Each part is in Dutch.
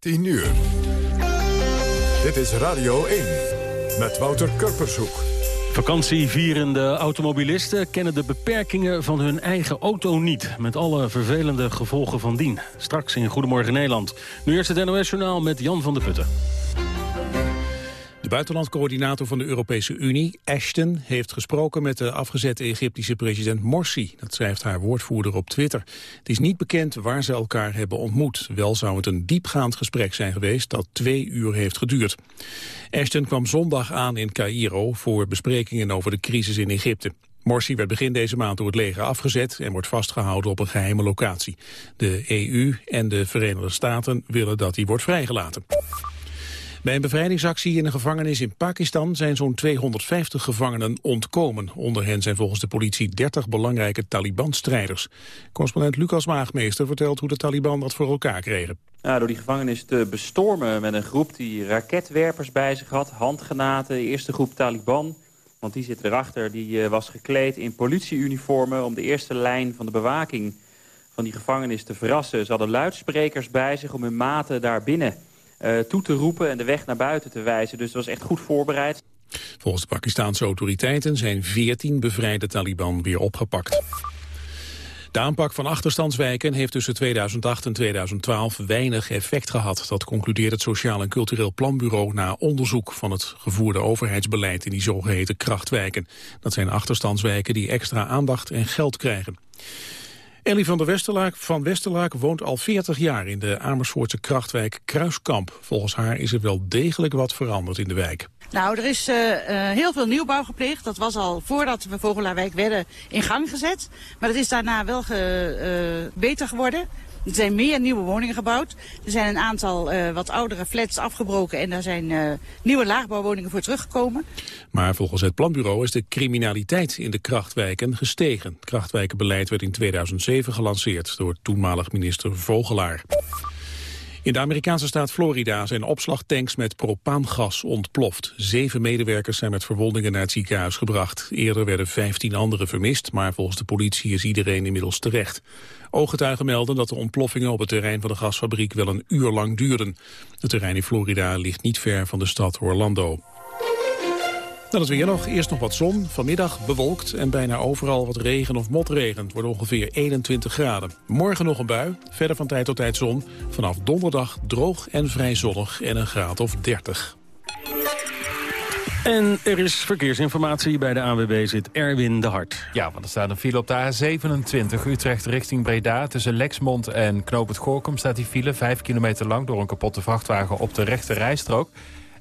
10 uur. Dit is Radio 1 met Wouter Kurpershoek. Vakantievierende automobilisten kennen de beperkingen van hun eigen auto niet. Met alle vervelende gevolgen van dien. Straks in Goedemorgen Nederland. Nu eerst het NOS-journaal met Jan van der Putten. De buitenlandcoördinator van de Europese Unie, Ashton, heeft gesproken met de afgezette Egyptische president Morsi. Dat schrijft haar woordvoerder op Twitter. Het is niet bekend waar ze elkaar hebben ontmoet. Wel zou het een diepgaand gesprek zijn geweest dat twee uur heeft geduurd. Ashton kwam zondag aan in Cairo voor besprekingen over de crisis in Egypte. Morsi werd begin deze maand door het leger afgezet en wordt vastgehouden op een geheime locatie. De EU en de Verenigde Staten willen dat hij wordt vrijgelaten. Bij een bevrijdingsactie in een gevangenis in Pakistan zijn zo'n 250 gevangenen ontkomen. Onder hen zijn volgens de politie 30 belangrijke Taliban-strijders. Correspondent Lucas Maagmeester vertelt hoe de Taliban dat voor elkaar kregen. Door die gevangenis te bestormen met een groep die raketwerpers bij zich had, handgranaten, de eerste groep Taliban. Want die zit erachter, die was gekleed in politieuniformen om de eerste lijn van de bewaking van die gevangenis te verrassen. Ze hadden luidsprekers bij zich om hun maten daar binnen toe te roepen en de weg naar buiten te wijzen. Dus dat was echt goed voorbereid. Volgens de Pakistanse autoriteiten zijn 14 bevrijde Taliban weer opgepakt. De aanpak van achterstandswijken heeft tussen 2008 en 2012 weinig effect gehad. Dat concludeert het Sociaal en Cultureel Planbureau na onderzoek van het gevoerde overheidsbeleid in die zogeheten krachtwijken. Dat zijn achterstandswijken die extra aandacht en geld krijgen. Ellie van der Westerlaak van Westerlaak woont al 40 jaar in de Amersfoortse krachtwijk Kruiskamp. Volgens haar is er wel degelijk wat veranderd in de wijk. Nou, er is uh, uh, heel veel nieuwbouw gepleegd. Dat was al voordat we Vogelaarwijk werden in gang gezet. Maar het is daarna wel ge, uh, beter geworden. Er zijn meer nieuwe woningen gebouwd. Er zijn een aantal uh, wat oudere flats afgebroken en daar zijn uh, nieuwe laagbouwwoningen voor teruggekomen. Maar volgens het planbureau is de criminaliteit in de krachtwijken gestegen. Het krachtwijkenbeleid werd in 2007 gelanceerd door toenmalig minister Vogelaar. In de Amerikaanse staat Florida zijn opslagtanks met propaangas ontploft. Zeven medewerkers zijn met verwondingen naar het ziekenhuis gebracht. Eerder werden 15 anderen vermist, maar volgens de politie is iedereen inmiddels terecht. Ooggetuigen melden dat de ontploffingen op het terrein van de gasfabriek wel een uur lang duurden. Het terrein in Florida ligt niet ver van de stad Orlando. Dan het weer nog. Eerst nog wat zon. Vanmiddag bewolkt en bijna overal wat regen of motregen. Het wordt ongeveer 21 graden. Morgen nog een bui. Verder van tijd tot tijd zon. Vanaf donderdag droog en vrij zonnig en een graad of 30. En er is verkeersinformatie. Bij de ANWB zit Erwin de Hart. Ja, want er staat een file op de A27 Utrecht richting Breda. Tussen Lexmond en Knoop het Gorkum staat die file. Vijf kilometer lang door een kapotte vrachtwagen op de rechte rijstrook.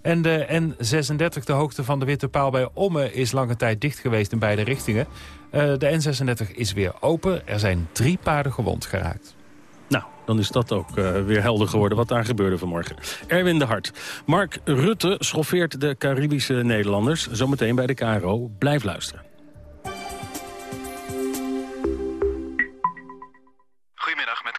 En de N36, de hoogte van de Witte Paal bij Omme, is lange tijd dicht geweest in beide richtingen. Uh, de N36 is weer open. Er zijn drie paarden gewond geraakt. Nou, dan is dat ook uh, weer helder geworden wat daar gebeurde vanmorgen. Erwin de Hart. Mark Rutte schoffeert de Caribische Nederlanders. Zometeen bij de KRO. Blijf luisteren. Goedemiddag, met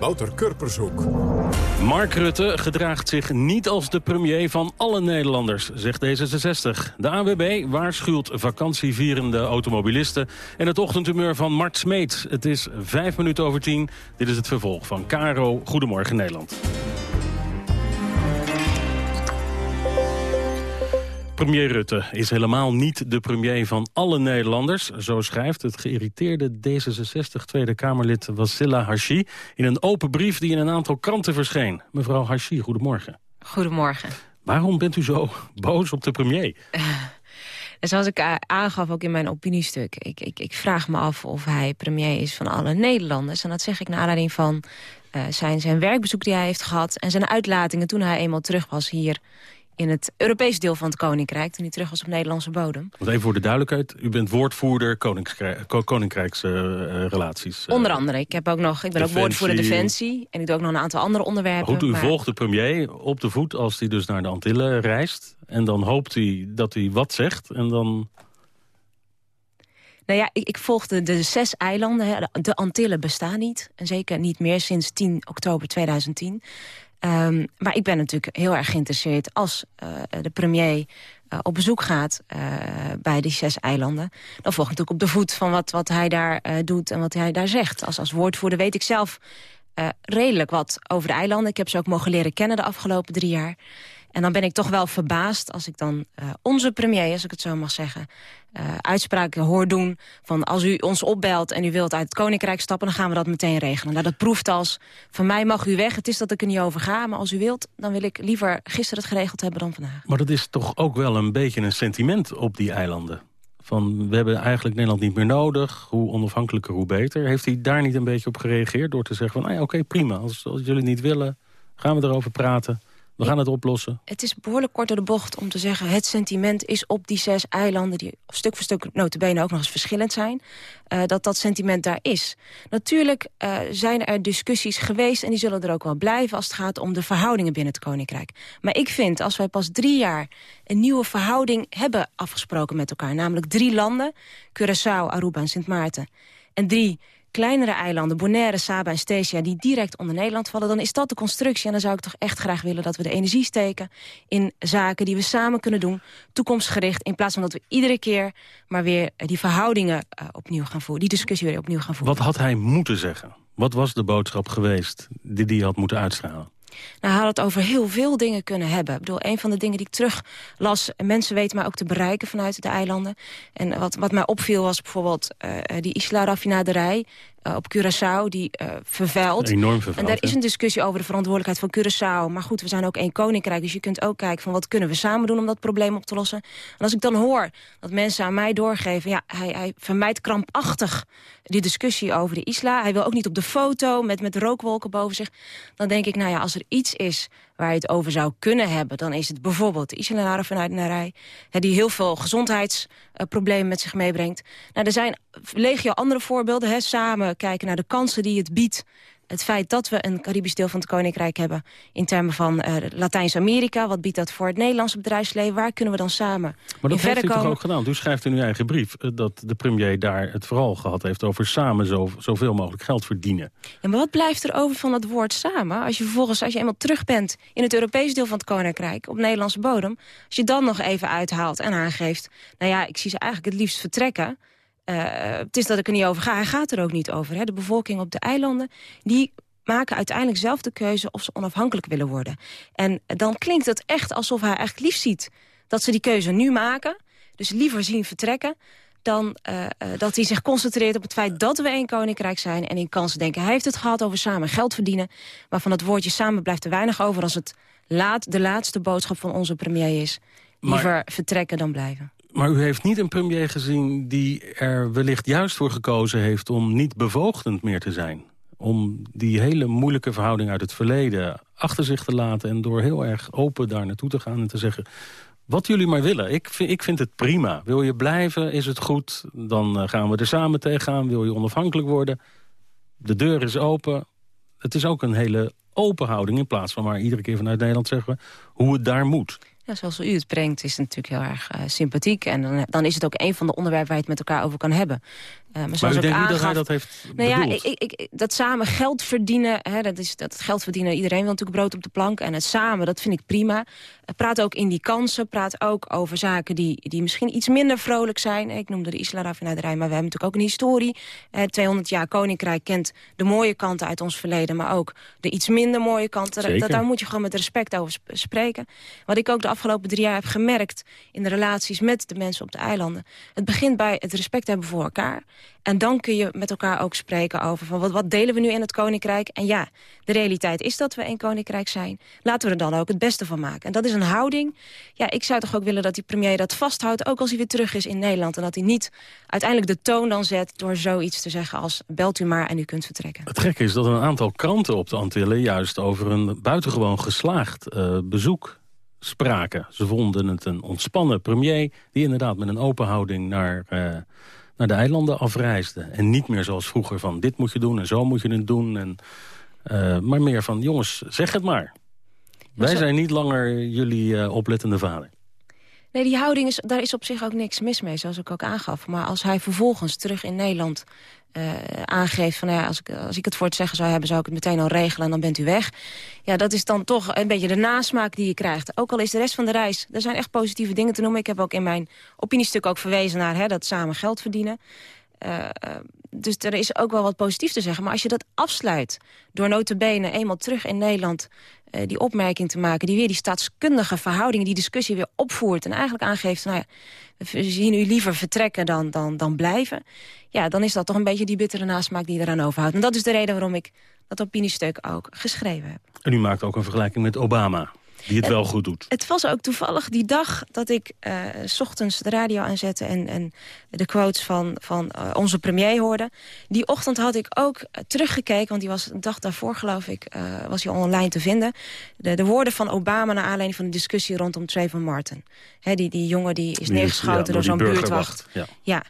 Wouter Kurpershoek. Mark Rutte gedraagt zich niet als de premier van alle Nederlanders, zegt D66. De AWB waarschuwt vakantievierende automobilisten... en het ochtendhumeur van Mart Smeet. Het is vijf minuten over tien. Dit is het vervolg van Caro Goedemorgen Nederland. Premier Rutte is helemaal niet de premier van alle Nederlanders. Zo schrijft het geïrriteerde D66 Tweede Kamerlid Wassila Hashi... in een open brief die in een aantal kranten verscheen. Mevrouw Hashi, goedemorgen. Goedemorgen. Waarom bent u zo boos op de premier? zoals ik aangaf ook in mijn opiniestuk... Ik, ik, ik vraag me af of hij premier is van alle Nederlanders. En dat zeg ik naar aanleiding van uh, zijn, zijn werkbezoek die hij heeft gehad... en zijn uitlatingen toen hij eenmaal terug was hier in het Europees deel van het Koninkrijk... toen hij terug was op Nederlandse bodem. Want even voor de duidelijkheid, u bent woordvoerder Koninkrijksrelaties. Uh, Onder andere. Ik, heb ook nog, ik ben ook woordvoerder Defensie... en ik doe ook nog een aantal andere onderwerpen. Goed, u volgt de premier op de voet als hij dus naar de Antillen reist... en dan hoopt hij dat hij wat zegt en dan... Nou ja, ik, ik volgde de zes eilanden. De Antillen bestaan niet. En zeker niet meer sinds 10 oktober 2010. Um, maar ik ben natuurlijk heel erg geïnteresseerd als uh, de premier uh, op bezoek gaat uh, bij die zes eilanden. Dan volg ik natuurlijk op de voet van wat, wat hij daar doet en wat hij daar zegt. Als, als woordvoerder weet ik zelf redelijk wat over de eilanden. Ik heb ze ook mogen leren kennen de afgelopen drie jaar. En dan ben ik toch wel verbaasd als ik dan uh, onze premier, als ik het zo mag zeggen... Uh, uitspraken hoor doen van als u ons opbelt en u wilt uit het Koninkrijk stappen... dan gaan we dat meteen regelen. Nou, dat proeft als, van mij mag u weg, het is dat ik er niet over ga... maar als u wilt, dan wil ik liever gisteren het geregeld hebben dan vandaag. Maar dat is toch ook wel een beetje een sentiment op die eilanden? Van, we hebben eigenlijk Nederland niet meer nodig, hoe onafhankelijker, hoe beter. Heeft hij daar niet een beetje op gereageerd door te zeggen van... Nou oké, prima, als, als jullie niet willen, gaan we erover praten... We gaan het oplossen. Het is behoorlijk kort door de bocht om te zeggen... het sentiment is op die zes eilanden... die stuk voor stuk notabene ook nog eens verschillend zijn... Uh, dat dat sentiment daar is. Natuurlijk uh, zijn er discussies geweest... en die zullen er ook wel blijven als het gaat om de verhoudingen binnen het Koninkrijk. Maar ik vind, als wij pas drie jaar een nieuwe verhouding hebben afgesproken met elkaar... namelijk drie landen, Curaçao, Aruba en Sint Maarten... en drie kleinere eilanden, Bonaire, Saba en Stesia... die direct onder Nederland vallen, dan is dat de constructie. En dan zou ik toch echt graag willen dat we de energie steken... in zaken die we samen kunnen doen, toekomstgericht... in plaats van dat we iedere keer maar weer die verhoudingen uh, opnieuw gaan voeren... die discussie weer opnieuw gaan voeren. Wat had hij moeten zeggen? Wat was de boodschap geweest die hij had moeten uitstralen? Nou, had het over heel veel dingen kunnen hebben. Ik bedoel, een van de dingen die ik terug las... mensen weten mij ook te bereiken vanuit de eilanden. En wat, wat mij opviel was bijvoorbeeld uh, die Isla-raffinaderij... Uh, op Curaçao, die uh, vervuilt. Enorm. En daar is een discussie over de verantwoordelijkheid van Curaçao. Maar goed, we zijn ook één koninkrijk, dus je kunt ook kijken... van wat kunnen we samen doen om dat probleem op te lossen. En als ik dan hoor dat mensen aan mij doorgeven... ja, hij, hij vermijdt krampachtig die discussie over de isla. Hij wil ook niet op de foto met, met rookwolken boven zich. Dan denk ik, nou ja, als er iets is waar je het over zou kunnen hebben... dan is het bijvoorbeeld de Narij... die heel veel gezondheidsproblemen met zich meebrengt. Nou, er zijn legio andere voorbeelden. Hè, samen kijken naar de kansen die het biedt het feit dat we een Caribisch deel van het Koninkrijk hebben... in termen van uh, Latijns-Amerika, wat biedt dat voor het Nederlandse bedrijfsleven? Waar kunnen we dan samen Maar dat heeft u toch ook gedaan? U schrijft in uw eigen brief eh, dat de premier daar het vooral gehad heeft... over samen zo, zoveel mogelijk geld verdienen. Ja, maar wat blijft er over van dat woord samen? Als je vervolgens, als je eenmaal terug bent in het Europese deel van het Koninkrijk... op Nederlandse bodem, als je dan nog even uithaalt en aangeeft... nou ja, ik zie ze eigenlijk het liefst vertrekken... Uh, het is dat ik er niet over ga. Hij gaat er ook niet over. Hè. De bevolking op de eilanden, die maken uiteindelijk zelf de keuze of ze onafhankelijk willen worden. En dan klinkt het echt alsof hij echt lief ziet dat ze die keuze nu maken. Dus liever zien vertrekken dan uh, uh, dat hij zich concentreert op het feit dat we één koninkrijk zijn... en in kansen denken. Hij heeft het gehad over samen geld verdienen... maar van het woordje samen blijft er weinig over... als het laat, de laatste boodschap van onze premier is. Liever maar... vertrekken dan blijven. Maar u heeft niet een premier gezien die er wellicht juist voor gekozen heeft... om niet bevoogdend meer te zijn. Om die hele moeilijke verhouding uit het verleden achter zich te laten... en door heel erg open daar naartoe te gaan en te zeggen... wat jullie maar willen, ik vind, ik vind het prima. Wil je blijven, is het goed, dan eh, gaan we er samen tegenaan. Wil je onafhankelijk worden, de deur is open. Het is ook een hele open houding in plaats van maar iedere keer vanuit Nederland zeggen... hoe het daar moet. Ja, zoals u het brengt is het natuurlijk heel erg uh, sympathiek. En dan, dan is het ook een van de onderwerpen waar je het met elkaar over kan hebben. Uh, maar, maar u denkt niet dat hij dat heeft nou ja, ik, ik, dat samen geld verdienen, hè, dat, is, dat geld verdienen... iedereen wil natuurlijk brood op de plank. En het samen, dat vind ik prima. praat ook in die kansen, praat ook over zaken die, die misschien iets minder vrolijk zijn. Ik noemde de Isla-raffinaderij, maar we hebben natuurlijk ook een historie. 200 jaar Koninkrijk kent de mooie kanten uit ons verleden... maar ook de iets minder mooie kanten. Dat, daar moet je gewoon met respect over spreken. Wat ik ook de afgelopen drie jaar heb gemerkt... in de relaties met de mensen op de eilanden... het begint bij het respect hebben voor elkaar... En dan kun je met elkaar ook spreken over van wat, wat delen we nu in het Koninkrijk. En ja, de realiteit is dat we een Koninkrijk zijn. Laten we er dan ook het beste van maken. En dat is een houding. Ja, ik zou toch ook willen dat die premier dat vasthoudt... ook als hij weer terug is in Nederland. En dat hij niet uiteindelijk de toon dan zet... door zoiets te zeggen als belt u maar en u kunt vertrekken. Het gekke is dat een aantal kranten op de Antillen... juist over een buitengewoon geslaagd uh, bezoek spraken. Ze vonden het een ontspannen premier... die inderdaad met een open houding naar... Uh, naar de eilanden afreisde. En niet meer zoals vroeger van dit moet je doen en zo moet je het doen. En, uh, maar meer van jongens, zeg het maar. Wij zijn niet langer jullie uh, oplettende vader. Nee, die houding, is, daar is op zich ook niks mis mee, zoals ik ook aangaf. Maar als hij vervolgens terug in Nederland uh, aangeeft... van ja, als ik, als ik het voor het zeggen zou hebben, zou ik het meteen al regelen... en dan bent u weg. Ja, dat is dan toch een beetje de nasmaak die je krijgt. Ook al is de rest van de reis, er zijn echt positieve dingen te noemen. Ik heb ook in mijn opiniestuk ook verwezen naar hè, dat samen geld verdienen. Uh, dus er is ook wel wat positief te zeggen. Maar als je dat afsluit door notabene eenmaal terug in Nederland... Uh, die opmerking te maken, die weer die staatskundige verhoudingen... die discussie weer opvoert en eigenlijk aangeeft... nou ja, we zien u liever vertrekken dan, dan, dan blijven... ja, dan is dat toch een beetje die bittere nasmaak die eraan overhoudt. En dat is de reden waarom ik dat opiniestuk ook geschreven heb. En u maakt ook een vergelijking met Obama die het wel goed doet. Het was ook toevallig die dag dat ik uh, s ochtends de radio aanzette... en, en de quotes van, van uh, onze premier hoorde. Die ochtend had ik ook uh, teruggekeken, want die was een dag daarvoor, geloof ik... was hij online te vinden. De, de woorden van Obama naar aanleiding van de discussie rondom Trayvon Martin. He, die, die jongen die is neergeschoten ja, door, zo'n buurtwacht. Ja. ja.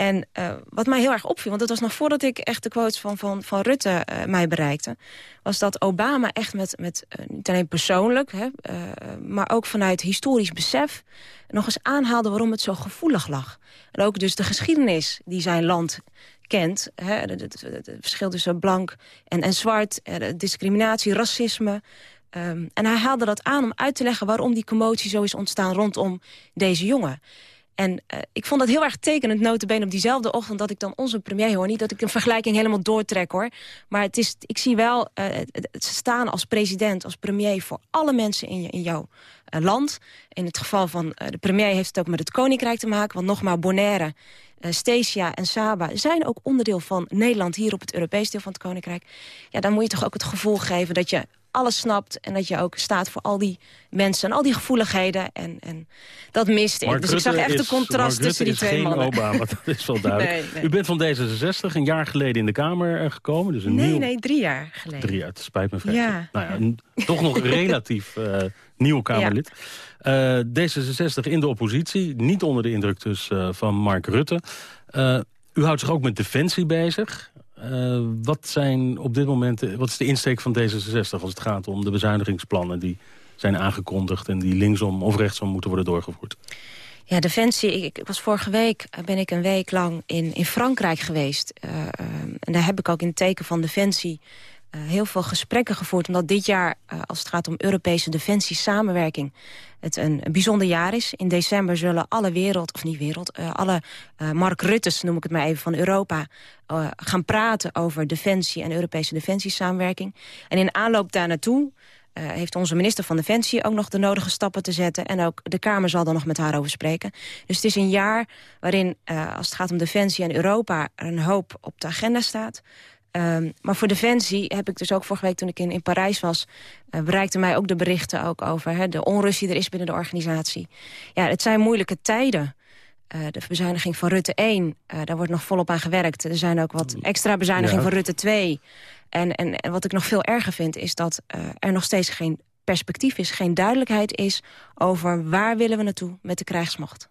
En uh, wat mij heel erg opviel, want dat was nog voordat ik echt de quotes van, van, van Rutte uh, mij bereikte... was dat Obama echt met, met uh, niet alleen persoonlijk, hè, maar ook vanuit historisch besef... nog eens aanhaalde waarom het zo gevoelig lag. En ook dus de geschiedenis die zijn land kent. Het verschil tussen blank en, en zwart, discriminatie, racisme... Um, en hij haalde dat aan om uit te leggen waarom die commotie zo is ontstaan rondom deze jongen. En uh, ik vond dat heel erg tekenend, notabene op diezelfde ochtend... dat ik dan onze premier hoor. Niet dat ik een vergelijking helemaal doortrek, hoor. Maar het is, ik zie wel uh, staan als president, als premier... voor alle mensen in, je, in jouw uh, land. In het geval van de premier heeft het ook met het Koninkrijk te maken. Want nogmaals, Bonaire, Stesia en Saba zijn ook onderdeel van Nederland... hier op het Europees deel van het Koninkrijk. Ja, dan moet je toch ook het gevoel geven dat je alles snapt en dat je ook staat voor al die mensen en al die gevoeligheden. En, en dat mist ik. Dus ik zag echt een contrast tussen die twee mannen. Obama, dat is wel duidelijk. nee, nee. U bent van D66 een jaar geleden in de Kamer eh, gekomen. Dus een nee, nieuw... nee, drie jaar geleden. Drie jaar, het spijt me vreselijk. Ja. Nou ja, toch nog relatief uh, nieuw Kamerlid. Ja. Uh, D66 in de oppositie, niet onder de indruk dus uh, van Mark Rutte. u houdt zich ook met defensie bezig. Uh, wat, zijn op dit moment, wat is de insteek van D66 als het gaat om de bezuinigingsplannen die zijn aangekondigd en die linksom of rechtsom moeten worden doorgevoerd? Ja, Defensie. Ik, ik, was vorige week ben ik een week lang in, in Frankrijk geweest. Uh, uh, en daar heb ik ook in het teken van Defensie uh, heel veel gesprekken gevoerd. Omdat dit jaar, als het gaat om Europese defensie-samenwerking het een, bijzonder jaar is. In december zullen alle wereld, of niet wereld, uh, alle Mark Ruttes, noem ik het maar even, van Europa... Gaan praten over defensie en Europese defensiesamenwerking. En in aanloop daar naartoe heeft onze minister van Defensie ook nog de nodige stappen te zetten. En ook de Kamer zal er nog met haar over spreken. Dus het is een jaar waarin, als het gaat om defensie en Europa... een hoop op de agenda staat. Um, maar voor Defensie heb ik dus ook vorige week toen ik in, in Parijs was... Uh, bereikte mij ook de berichten ook over hè, de onrust die er is binnen de organisatie. Ja, het zijn moeilijke tijden. Uh, de bezuiniging van Rutte 1, uh, eh, daar wordt nog volop aan gewerkt. Er zijn ook wat extra bezuinigingen ja. van Rutte 2. En, en, en wat ik nog veel erger vind is dat er nog steeds geen perspectief is... geen duidelijkheid is over waar willen we naartoe met de krijgsmacht.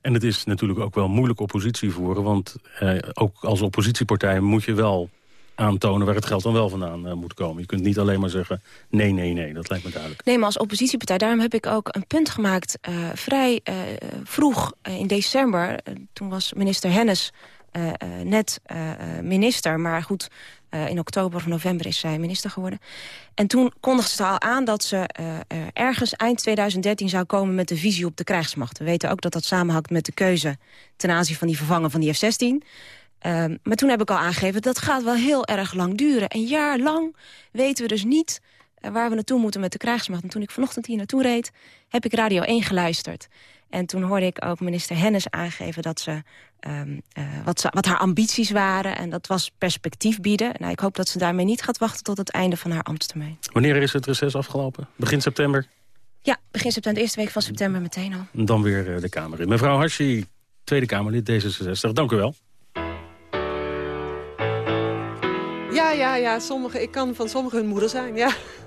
En het is natuurlijk ook wel moeilijk oppositie voeren... want eh, ook als oppositiepartij moet je wel aantonen waar het geld dan wel vandaan uh, moet komen. Je kunt niet alleen maar zeggen nee, nee, nee. Dat lijkt me duidelijk. Nee, maar als oppositiepartij, daarom heb ik ook een punt gemaakt... Uh, vrij uh, vroeg in december. toen was minister Hennis net minister. Maar goed, in oktober of november is zij minister geworden. En toen kondigde ze al aan dat ze ergens eind 2013 zou komen... met de visie op de krijgsmacht. We weten ook dat dat samenhangt met de keuze... ten aanzien van die vervangen van die F-16... Um, maar toen heb ik al aangegeven, dat gaat wel heel erg lang duren. Een jaar lang weten we dus niet waar we naartoe moeten met de krijgsmacht. En toen ik vanochtend hier naartoe reed, heb ik Radio 1 geluisterd. En toen hoorde ik ook minister Hennis aangeven dat ze, um, uh, wat, ze, wat haar ambities waren. En dat was perspectief bieden. Nou, ik hoop dat ze daarmee niet gaat wachten tot het einde van haar ambtstermijn. Wanneer is het reces afgelopen? Begin september? Ja, begin september, de eerste week van september meteen al. Dan weer uh, de Kamer in. Mevrouw Harschi, Tweede Kamerlid D66, dank u wel. Ja, ja, ja. Sommige, ik kan van sommigen hun moeder zijn. Ja.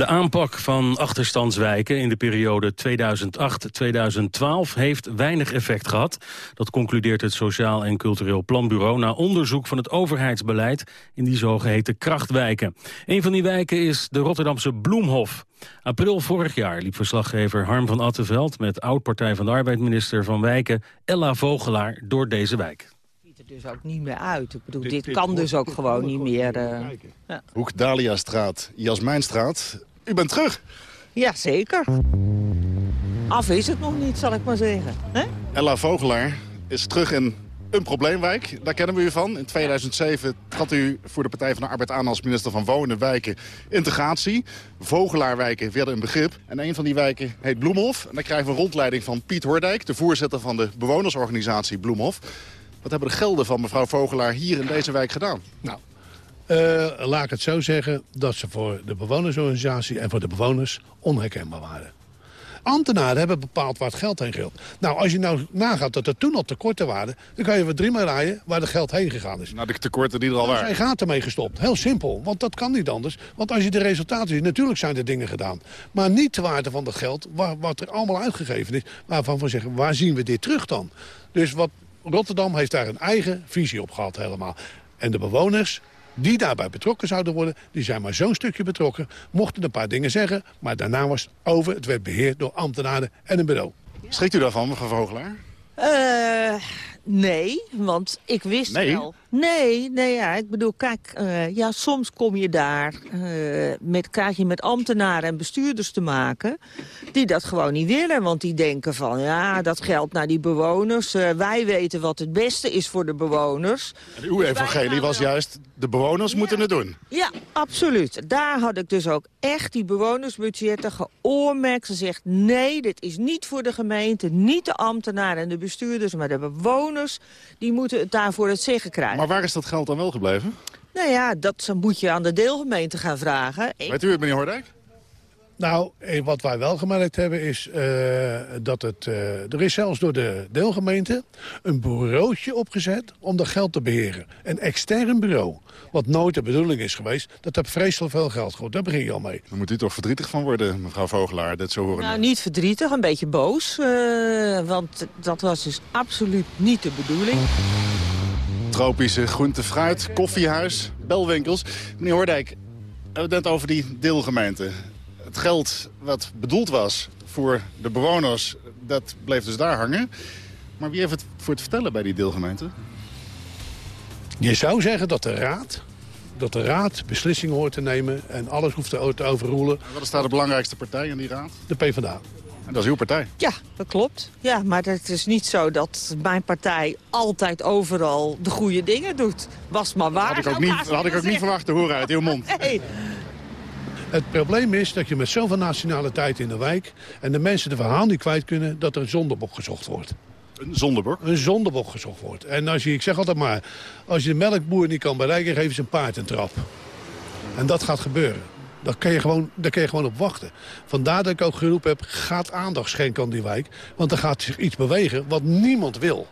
De aanpak van achterstandswijken in de periode 2008-2012 heeft weinig effect gehad. Dat concludeert het Sociaal en Cultureel Planbureau... na onderzoek van het overheidsbeleid in die zogeheten krachtwijken. Een van die wijken is de Rotterdamse Bloemhof. April vorig jaar liep verslaggever Harm van Attenveld... met oud-partij van de Arbeid-minister van Wijken Ella Vogelaar door deze wijk ziet er dus ook niet meer uit. Ik bedoel, dit, dit kan dus ook gewoon niet meer. Uh, ja. Hoek Daliastraat, Jasmijnstraat. U bent terug. Ja, zeker. Af is het nog niet, zal ik maar zeggen. He? Ella Vogelaar is terug in een probleemwijk. Daar kennen we u van. In 2007 trad u voor de Partij van de Arbeid aan als minister van Wonen, Wijken, Integratie. Vogelaarwijken werden een begrip. En een van die wijken heet Bloemhof. En daar krijgen we een rondleiding van Piet Hoordijk, de voorzitter van de bewonersorganisatie Bloemhof. Wat hebben de gelden van mevrouw Vogelaar hier in deze wijk gedaan? Nou, laat ik het zo zeggen dat ze voor de bewonersorganisatie en voor de bewoners onherkenbaar waren. Ambtenaren hebben bepaald waar het geld heen gaat. Nou, als je nou nagaat dat er toen al tekorten waren... dan kan je weer drie maar rijden waar het geld heen gegaan is. Nou, de tekorten die er al waren. Hij gaat ermee gestopt. Heel simpel, want dat kan niet anders. Want als je de resultaten ziet, natuurlijk zijn er dingen gedaan. Maar niet de waarde van het geld, waar, wat er allemaal uitgegeven is... waarvan we zeggen, waar zien we dit terug dan? Dus wat Rotterdam heeft daar een eigen visie op gehad helemaal. En de bewoners die daarbij betrokken zouden worden, die zijn maar zo'n stukje betrokken. Mochten een paar dingen zeggen, maar daarna was het over. Het werd beheerd door ambtenaren en een bureau. Schrikt u daarvan, mevrouw Vogelaar? Uh, nee, want ik wist nee? wel... Nee, nee, ja, ik bedoel, kijk, uh, ja, soms kom je daar, uh, met, krijg je met ambtenaren en bestuurders te maken... die dat gewoon niet willen, want die denken van, ja, dat geldt naar die bewoners. Uh, wij weten wat het beste is voor de bewoners. En uw evangelie was juist, de bewoners ja. moeten het doen. Ja, absoluut. Daar had ik dus ook echt die bewonersbudgetten geoormerkt. Ze zegt, nee, dit is niet voor de gemeente, niet de ambtenaren en de bestuurders... maar de bewoners, die moeten het daarvoor het zeggen krijgen. Maar waar is dat geld dan wel gebleven? Nou ja, dat moet je aan de deelgemeente gaan vragen. Ik... Weet u het, meneer Hoordijk? Nou, wat wij wel gemerkt hebben is uh, dat het... Uh, er is zelfs door de deelgemeente een bureautje opgezet om dat geld te beheren. Een extern bureau. Wat nooit de bedoeling is geweest. Dat heb vreselijk veel geld gehad. Daar begin je al mee. Daar moet u toch verdrietig van worden, mevrouw Vogelaar, dit zo horen. Nou, niet verdrietig, een beetje boos. Uh, want dat was dus absoluut niet de bedoeling. Tropische groente, fruit, koffiehuis, belwinkels. Meneer Hoordijk, we hebben het net over die deelgemeente. Het geld wat bedoeld was voor de bewoners, dat bleef dus daar hangen. Maar wie heeft het voor te vertellen bij die deelgemeente? Je zou zeggen dat de raad, dat de raad beslissingen hoort te nemen en alles hoeft te, te overroelen. Wat is daar de belangrijkste partij in die raad? De PvdA. En dat is uw partij? Ja, dat klopt. Ja, maar het is niet zo dat mijn partij altijd overal de goede dingen doet. Was maar waar. Dat had ik ook niet, had ik ook niet verwacht te horen uit uw mond. Nee. Het probleem is dat je met zoveel nationaliteit in de wijk... en de mensen de verhaal niet kwijt kunnen dat er een zondebok gezocht wordt. Een zondebok? Een zondebok gezocht wordt. En als je, ik zeg altijd maar, als je de melkboer niet kan bereiken... geven ze een paard een trap. En dat gaat gebeuren. Daar kun, je gewoon, daar kun je gewoon op wachten. Vandaar dat ik ook geroepen heb, gaat aandacht schenken aan die wijk. Want er gaat zich iets bewegen wat niemand wil.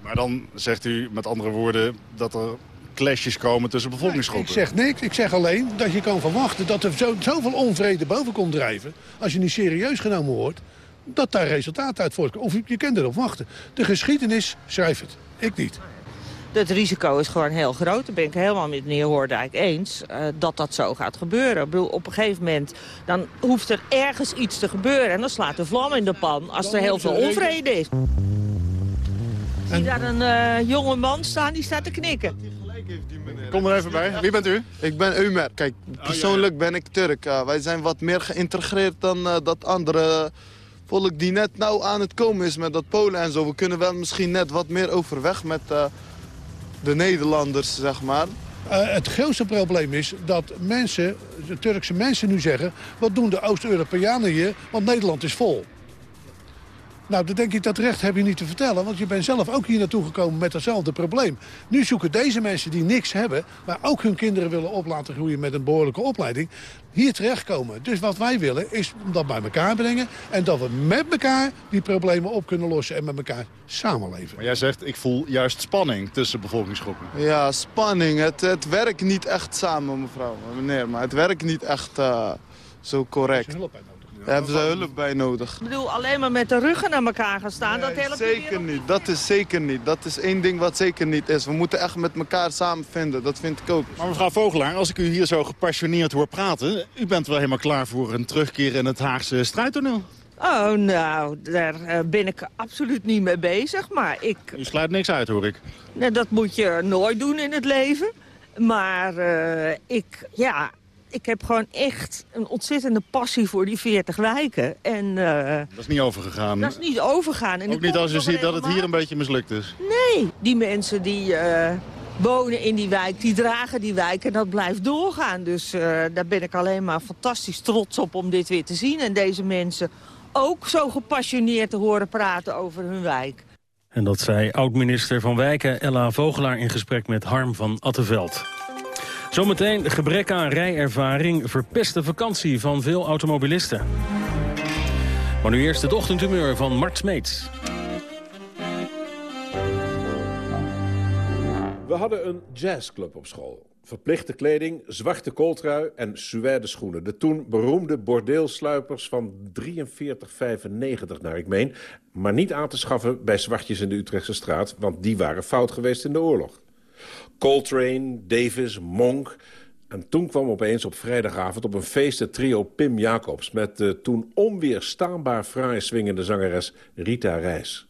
Maar dan zegt u met andere woorden dat er clashes komen tussen bevolkingsgroepen. Ik zeg niks. Ik zeg alleen dat je kan verwachten dat er zo, zoveel onvrede boven komt drijven... als je niet serieus genomen wordt, dat daar resultaat uit voortkomt. Of je, je kunt erop wachten. De geschiedenis schrijft het. Ik niet. Het risico is gewoon heel groot. Daar ben ik helemaal met meneer Hoordijk eens uh, dat dat zo gaat gebeuren. Ik bedoel, op een gegeven moment dan hoeft er ergens iets te gebeuren. En dan slaat de vlam in de pan als er heel veel onvrede is. Ik zie daar een uh, jonge man staan, die staat te knikken. Kom er even bij. Wie bent u? Ik ben Umer. Kijk, persoonlijk ben ik Turk. Uh, wij zijn wat meer geïntegreerd dan uh, dat andere volk die net nou aan het komen is met dat Polen en zo. We kunnen wel misschien net wat meer overweg met uh, de Nederlanders, zeg maar. het grootste probleem is dat mensen, de Turkse mensen nu zeggen... wat doen de Oost-Europeanen hier, want Nederland is vol. Nou, dan denk ik, dat recht heb je niet te vertellen. Want je bent zelf ook hier naartoe gekomen met hetzelfde probleem. Nu zoeken deze mensen die niks hebben... maar ook hun kinderen willen op laten groeien met een behoorlijke opleiding... hier terechtkomen. Dus wat wij willen is dat bij elkaar brengen... en dat we met elkaar die problemen op kunnen lossen... en met elkaar samenleven. Maar jij zegt, ik voel juist spanning tussen bevolkingsgroepen. Ja, spanning. Het, het werkt niet echt samen, mevrouw, meneer. Maar het werkt niet echt uh, zo correct. Daar hebben ze hulp bij nodig. Ik bedoel, alleen maar met de ruggen naar elkaar gaan staan, nee, dat helpt zeker niet. Dat is zeker niet. Dat is één ding wat zeker niet is. We moeten echt met elkaar samen vinden. Dat vind ik ook. Maar mevrouw Vogelaar, als ik u hier zo gepassioneerd hoor praten... u bent wel helemaal klaar voor een terugkeer in het Haagse strijdtoneel. Oh, nou, daar ben ik absoluut niet mee bezig, maar ik... U sluit niks uit, hoor ik. Nee, dat moet je nooit doen in het leven. Maar uh, ik, ja, ik heb gewoon echt een ontzettende passie voor die 40 wijken. En, uh, dat is niet overgegaan? Dat is niet overgegaan. En Ook niet als je ziet dat het hier een beetje mislukt is? Nee, die mensen die uh, wonen in die wijk, die dragen die wijk en dat blijft doorgaan. Dus uh, daar ben ik alleen maar fantastisch trots op om dit weer te zien. En deze mensen ook zo gepassioneerd te horen praten over hun wijk. En dat zei oud-minister van Wijken Ella Vogelaar in gesprek met Harm van Attenveld. Zometeen gebrek aan rijervaring verpest de vakantie van veel automobilisten. Maar nu eerst het ochtendhumeur van Mart Smeets. We hadden een jazzclub op school. Verplichte kleding, zwarte kooltrui en suède schoenen. De toen beroemde bordeelsluipers van 43,95 naar ik meen. Maar niet aan te schaffen bij zwartjes in de Utrechtse straat... want die waren fout geweest in de oorlog. Coltrane, Davis, Monk. En toen kwam opeens op vrijdagavond op een feest het trio Pim Jacobs... met de toen onweerstaanbaar fraai swingende zangeres Rita Reis.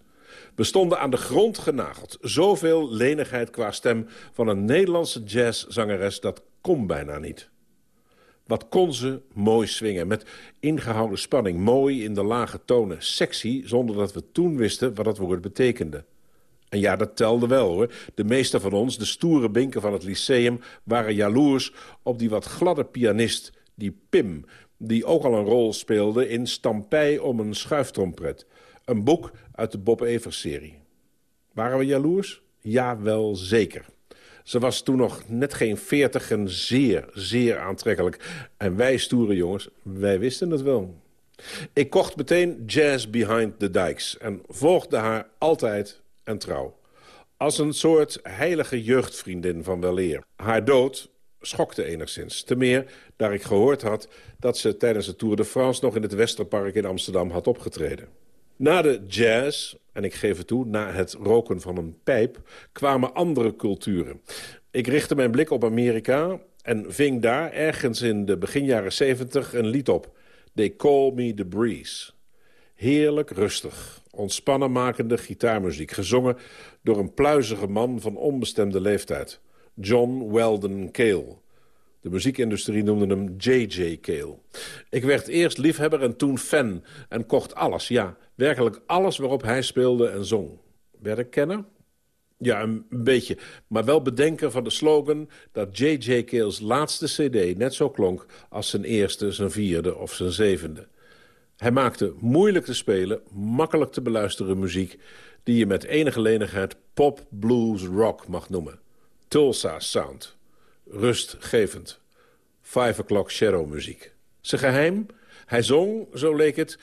We stonden aan de grond genageld. Zoveel lenigheid qua stem van een Nederlandse jazzzangeres... dat kon bijna niet. Wat kon ze mooi swingen, met ingehouden spanning. Mooi in de lage tonen, sexy, zonder dat we toen wisten wat dat woord betekende. En ja, dat telde wel hoor. De meeste van ons, de stoere binken van het lyceum... waren jaloers op die wat gladde pianist, die Pim... die ook al een rol speelde in Stampij om een schuiftrompet. Een boek uit de Bob Evers-serie. Waren we jaloers? Ja, wel zeker. Ze was toen nog net geen veertig en zeer, zeer aantrekkelijk. En wij stoere jongens, wij wisten het wel. Ik kocht meteen Jazz Behind the Dikes... en volgde haar altijd en trouw. Als een soort heilige jeugdvriendin van weleer. Haar dood schokte enigszins. Te meer daar ik gehoord had dat ze tijdens de Tour de France... nog in het Westerpark in Amsterdam had opgetreden. Na de jazz, en ik geef het toe, na het roken van een pijp... kwamen andere culturen. Ik richtte mijn blik op Amerika en ving daar ergens in de begin jaren 70 een lied op. They Call Me The Breeze. Heerlijk rustig, ontspannen makende gitaarmuziek... gezongen door een pluizige man van onbestemde leeftijd. John Weldon Cale. De muziekindustrie noemde hem J.J. Cale. Ik werd eerst liefhebber en toen fan en kocht alles, ja, werkelijk alles waarop hij speelde en zong. Werd ik kenner? Ja, een beetje. Maar wel bedenker van de slogan dat J.J. Cale's laatste cd net zo klonk als zijn eerste, zijn vierde of zijn zevende. Hij maakte moeilijk te spelen, makkelijk te beluisteren muziek... die je met enige lenigheid pop, blues, rock mag noemen. Tulsa Sound. Rustgevend. Five O'Clock Shadow muziek. Zijn geheim? Hij zong, zo leek het,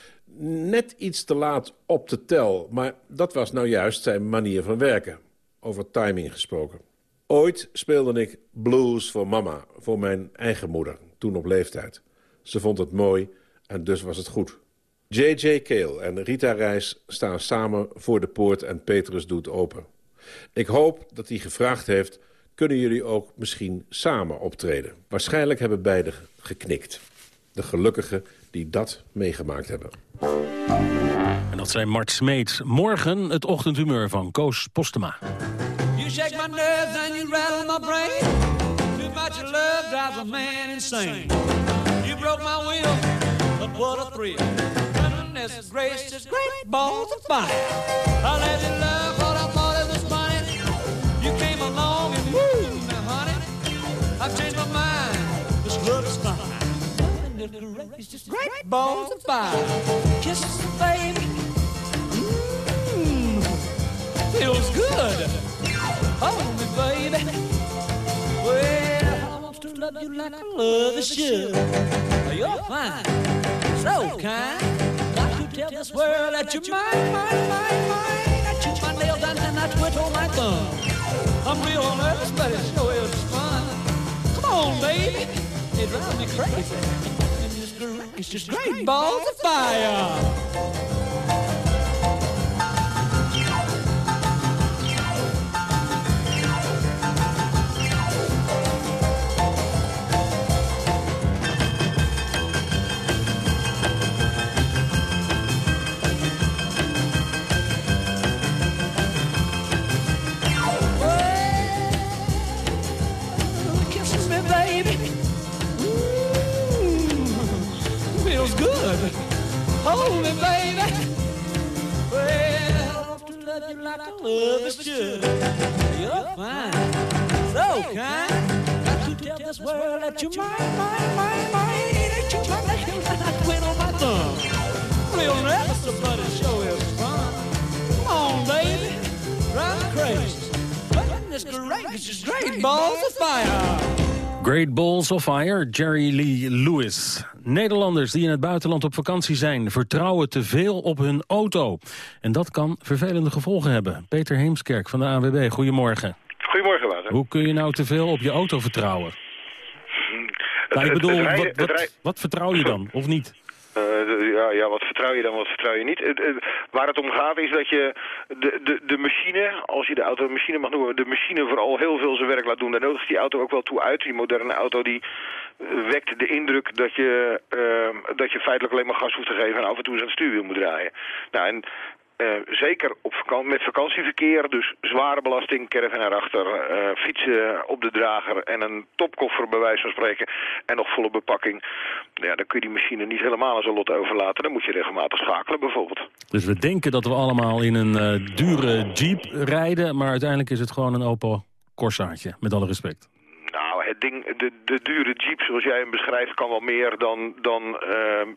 net iets te laat op de tel. Maar dat was nou juist zijn manier van werken. Over timing gesproken. Ooit speelde ik blues voor mama, voor mijn eigen moeder, toen op leeftijd. Ze vond het mooi en dus was het goed. J.J. Kale en Rita Reis staan samen voor de poort en Petrus doet open. Ik hoop dat hij gevraagd heeft, kunnen jullie ook misschien samen optreden? Waarschijnlijk hebben beiden geknikt. De gelukkigen die dat meegemaakt hebben. En dat zijn Mart Smeets. Morgen het ochtendhumeur van Koos Postema. You shake my nerves and you rattle my brain. Too much love drives a man insane. You broke my will, but what a thrill. Goodness gracious, great balls of fire. I let you love what I thought it was funny. You came along and woo, now honey, I've changed my mind. This love is fine. Gracious, great balls of fire. Kisses, baby. Mmm, feels good. Hold me, baby. Well, I want to love you like I love a should. You're fine, so kind. Tell this world that you're mine, mine, mine, mine. I chew my nails and I twiddle my thumb. I'm real nervous, but it sure is fun. Come on, baby. It drives me crazy. It's just great balls of fire. Hold me, baby. Well, to love you like should. You're fine, so kind. Tell this world that you're mine, mine, mine, mine. You're I quit on my thumb. It sure is fun. Come on, baby. Drive crazy. Great balls of fire. Great Balls of Fire, Jerry Lee Lewis. Nederlanders die in het buitenland op vakantie zijn... vertrouwen te veel op hun auto. En dat kan vervelende gevolgen hebben. Peter Heemskerk van de ANWB, goedemorgen. Goedemorgen, Wouter. Hoe kun je nou te veel op je auto vertrouwen? Het- Nou, ik bedoel, het rijden- wat, wat, vertrouw je dan, of niet? Eh, ja, ja, wat vertrouw je dan, wat vertrouw je niet? Waar het om gaat is dat je de, de, de machine, als je de auto een machine mag noemen, de machine vooral heel veel zijn werk laat doen. Daar nodigt die auto ook wel toe uit. Die moderne auto die wekt de indruk dat je, eh, dat je feitelijk alleen maar gas hoeft te geven en af en toe eens aan het stuurwiel moet draaien. Nou, en eh, zeker op met vakantieverkeer, dus zware belasting, caravan erachter, eh, fietsen op de drager en een topkoffer bij wijze van spreken en nog volle bepakking. Ja, dan kun je die machine niet helemaal aan zijn lot overlaten. Dan moet je regelmatig schakelen bijvoorbeeld. Dus we denken dat we allemaal in een eh, dure jeep rijden... maar uiteindelijk is het gewoon een Opel Corsaatje, met alle respect. Het ding, de, de dure jeep zoals jij hem beschrijft kan wel meer dan, dan eh, eh,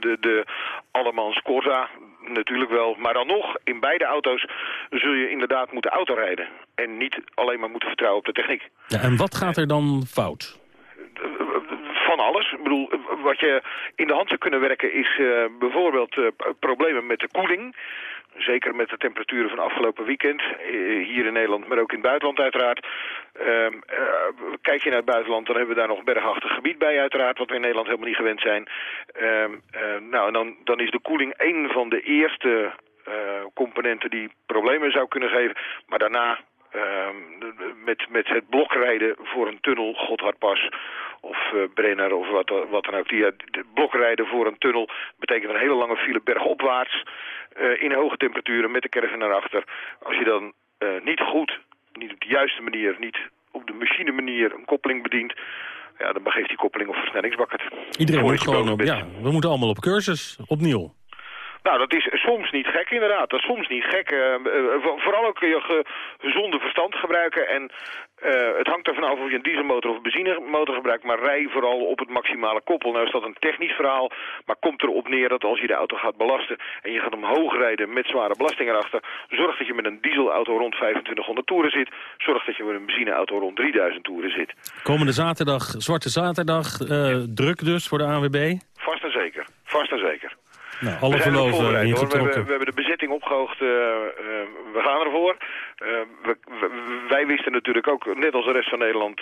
de, de Allemans Corsa. Natuurlijk wel, maar dan nog, in beide auto's zul je inderdaad moeten autorijden. En niet alleen maar moeten vertrouwen op de techniek. Ja, en wat gaat er dan fout? Van alles. Ik bedoel, wat je in de hand zou kunnen werken is eh, bijvoorbeeld eh, problemen met de koeling. Zeker met de temperaturen van afgelopen weekend. eh, hier in Nederland, maar ook in het buitenland uiteraard. Ehm, eh, kijk je naar het buitenland, dan hebben we daar nog bergachtig gebied bij uiteraard. Wat we in Nederland helemaal niet gewend zijn. Ehm, eh, nou, en dan, dan is de koeling een van de eerste componenten die problemen zou kunnen geven. Maar daarna met, met het blokrijden voor een tunnel, Gotthardpas of eh, Brenner of wat, wat dan ook. Die, eh, de blokrijden voor een tunnel betekent een hele lange file bergopwaarts eh, in hoge temperaturen met de caravan erachter. Als je dan niet goed, niet op de juiste manier, niet op de machine manier een koppeling bedient... Ja, dan begeeft die koppeling of versnellingsbak het. Iedereen moet gewoon op, ja, we moeten allemaal op cursus, opnieuw. Nou, dat is soms niet gek inderdaad. Dat is soms niet gek. Uh, vooral ook je gezonde verstand gebruiken. En uh, het hangt ervan af of je een dieselmotor of een benzinemotor gebruikt. Maar rij vooral op het maximale koppel. Nou is dat een technisch verhaal. Maar komt erop neer dat als je de auto gaat belasten... en je gaat omhoog rijden met zware belasting erachter... zorg dat je met een dieselauto rond 2500 toeren zit. Zorg dat je met een benzineauto rond 3000 toeren zit. Komende zaterdag, Zwarte Zaterdag, uh, druk dus voor de ANWB? Vast en zeker. Vast en zeker. Nou, alle verloven we, hebben, we hebben de bezetting opgehoogd. Uh, uh, we gaan ervoor. Uh, we, wij wisten natuurlijk ook, net als de rest van Nederland,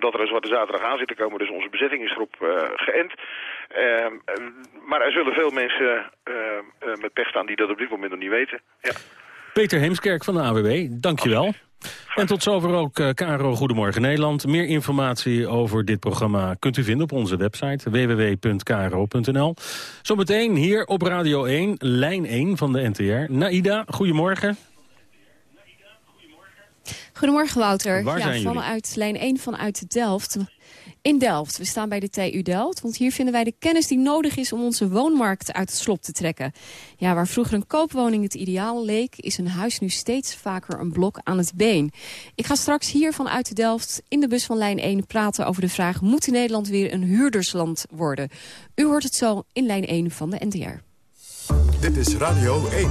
dat er een Zwarte Zaterdag aan zit te komen. Dus onze bezetting is erop geënt. Ehm, maar er zullen veel mensen met pech staan die dat op dit moment nog niet weten. Ja. Peter Heemskerk van de AWB, dankjewel. En tot zover ook uh, Caro Goedemorgen Nederland. Meer informatie over dit programma kunt u vinden op onze website www.kro.nl. Zometeen hier op Radio 1, lijn 1 van de NTR. Naida, goedemorgen. Goedemorgen Wouter. Waar ja, zijn vanuit lijn 1 vanuit Delft in Delft. We staan bij de TU Delft, want hier vinden wij de kennis die nodig is om onze woonmarkt uit het slop te trekken. Ja, waar vroeger een koopwoning het ideaal leek, is een huis nu steeds vaker een blok aan het been. Ik ga straks hier vanuit Delft in de bus van lijn 1 praten over de vraag, moet Nederland weer een huurdersland worden? U hoort het zo in lijn 1 van de NTR. Dit is Radio 1.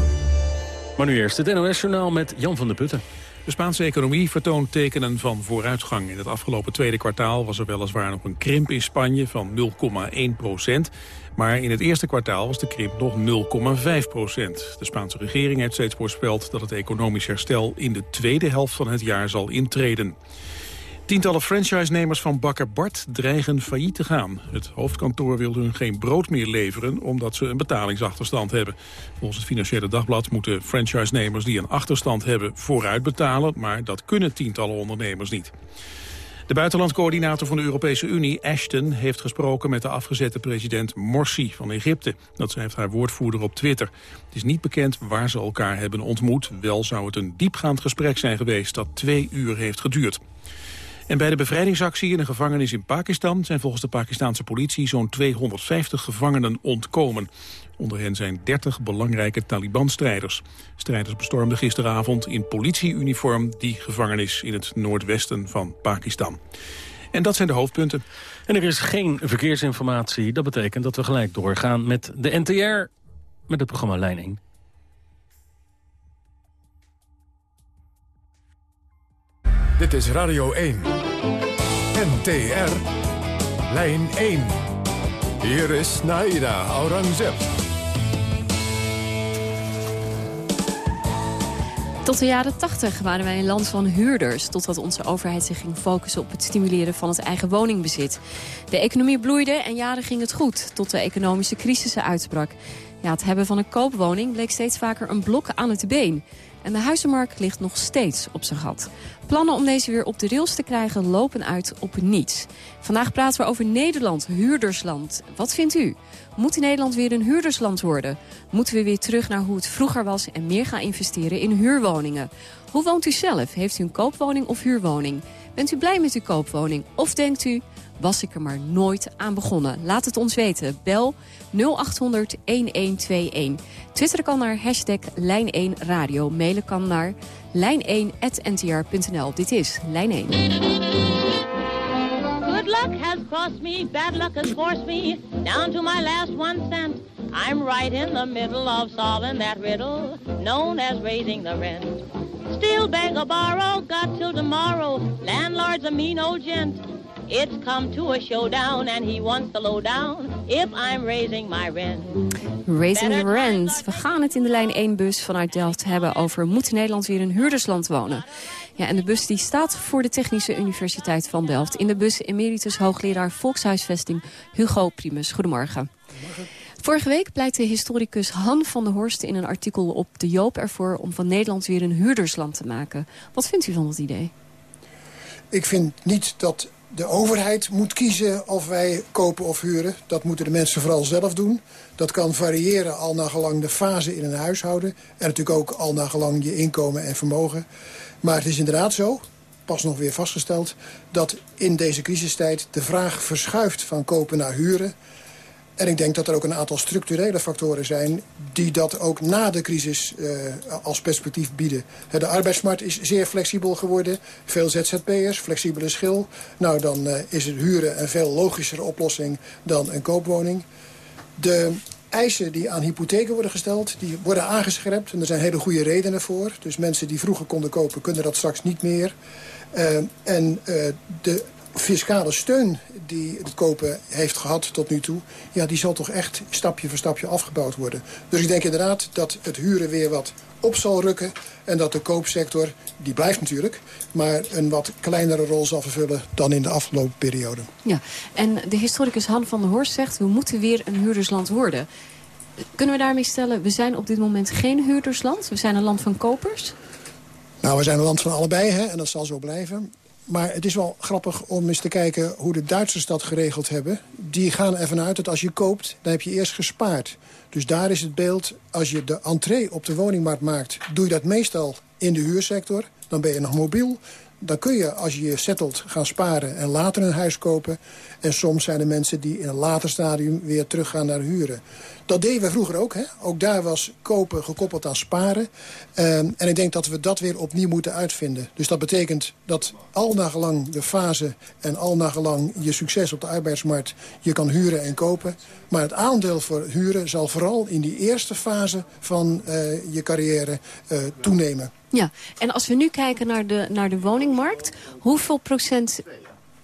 Maar nu eerst het NOS-journaal met Jan van der Putten. De Spaanse economie vertoont tekenen van vooruitgang. In het afgelopen tweede kwartaal was er weliswaar nog een krimp in Spanje van 0,1 procent. Maar in het eerste kwartaal was de krimp nog 0,5 procent. De Spaanse regering heeft steeds voorspeld dat het economisch herstel in de tweede helft van het jaar zal intreden. Tientallen franchise-nemers van Bakker Bart dreigen failliet te gaan. Het hoofdkantoor wil hun geen brood meer leveren omdat ze een betalingsachterstand hebben. Volgens het Financiële Dagblad moeten franchise-nemers die een achterstand hebben vooruit betalen, maar dat kunnen tientallen ondernemers niet. De buitenlandcoördinator van de Europese Unie, Ashton, heeft gesproken met de afgezette president Morsi van Egypte. Dat schrijft haar woordvoerder op Twitter. Het is niet bekend waar ze elkaar hebben ontmoet. Wel zou het een diepgaand gesprek zijn geweest dat twee uur heeft geduurd. En bij de bevrijdingsactie in een gevangenis in Pakistan... zijn volgens de Pakistanse politie zo'n 250 gevangenen ontkomen. Onder hen zijn 30 belangrijke Taliban-strijders. Strijders bestormden gisteravond in politieuniform... die gevangenis in het noordwesten van Pakistan. En dat zijn de hoofdpunten. En er is geen verkeersinformatie. Dat betekent dat we gelijk doorgaan met de NTR... met het programma Lijn 1. Dit is Radio 1. NTR. Lijn 1. Hier is Naida Aurangzeb. Tot de jaren 80 waren wij een land van huurders... totdat onze overheid zich ging focussen op het stimuleren van het eigen woningbezit. De economie bloeide en jaren ging het goed, tot de economische crisis uitbrak. Ja, het hebben van een koopwoning bleek steeds vaker een blok aan het been. En de huizenmarkt ligt nog steeds op zijn gat. Plannen om deze weer op de rails te krijgen lopen uit op niets. Vandaag praten we over Nederland, huurdersland. Wat vindt u? Moet Nederland weer een huurdersland worden? Moeten we weer terug naar hoe het vroeger was en meer gaan investeren in huurwoningen? Hoe woont u zelf? Heeft u een koopwoning of huurwoning? Bent u blij met uw koopwoning? Of denkt u, was ik er maar nooit aan begonnen? Laat het ons weten. Bel 0800 1121. Twitter kan naar hashtag Lijn1 Radio. Mailen kan naar lijn1.ntr.nl. Dit is Lijn 1. Good luck has crossed me, bad luck has forced me down to my last one cent. I'm right in the middle of solving that riddle known as raising the rent. Still beg or borrow, got till tomorrow. Landlord's a mean old gent. It's come to a showdown and he wants the lowdown if I'm raising my rent. Raising the Rent. We gaan het in de lijn 1-bus vanuit Delft hebben over... moet Nederland weer een huurdersland wonen? Ja, en de bus die staat voor de Technische Universiteit van Delft. In de bus emeritus hoogleraar volkshuisvesting Hugo Primus. Goedemorgen. Vorige week pleitte historicus Han van der Horst in een artikel op de Joop ervoor... om van Nederland weer een huurdersland te maken. Wat vindt u van dat idee? Ik vind niet dat de overheid moet kiezen of wij kopen of huren. Dat moeten de mensen vooral zelf doen. Dat kan variëren al naar gelang de fase in een huishouden. En natuurlijk ook al naar gelang je inkomen en vermogen. Maar het is inderdaad zo, pas nog weer vastgesteld... dat in deze crisistijd de vraag verschuift van kopen naar huren. En ik denk dat er ook een aantal structurele factoren zijn... die dat ook na de crisis uh, als perspectief bieden. De arbeidsmarkt is zeer flexibel geworden. Veel ZZP'ers, flexibele schil. Nou, dan uh, is het huren een veel logischere oplossing dan een koopwoning. De eisen die aan hypotheken worden gesteld, die worden aangescherpt. En er zijn hele goede redenen voor. Dus mensen die vroeger konden kopen, kunnen dat straks niet meer. Uh, en de fiscale steun die het kopen heeft gehad tot nu toe... ja, die zal toch echt stapje voor stapje afgebouwd worden. Dus ik denk inderdaad dat het huren weer wat op zal rukken... en dat de koopsector, die blijft natuurlijk... maar een wat kleinere rol zal vervullen dan in de afgelopen periode. Ja, en de historicus Han van der Horst zegt... we moeten weer een huurdersland worden. Kunnen we daarmee stellen, we zijn op dit moment geen huurdersland? We zijn een land van kopers? Nou, we zijn een land van allebei, hè, en dat zal zo blijven. Maar het is wel grappig om eens te kijken hoe de Duitsers dat geregeld hebben. Die gaan ervan uit dat als je koopt, dan heb je eerst gespaard. Dus daar is het beeld, als je de entree op de woningmarkt maakt... doe je dat meestal in de huursector. Dan ben je nog mobiel. Dan kun je, als je je settelt, gaan sparen en later een huis kopen. En soms zijn er mensen die in een later stadium weer teruggaan naar huren. Dat deden we vroeger ook. Hè? Ook daar was kopen gekoppeld aan sparen. Um, en ik denk dat we dat weer opnieuw moeten uitvinden. Dus dat betekent dat al nagelang de fase en al nagelang je succes op de arbeidsmarkt... je kan huren en kopen. Maar het aandeel voor huren zal vooral in die eerste fase van uh, je carrière uh, toenemen. Ja, en als we nu kijken naar de, naar de woningmarkt... hoeveel procent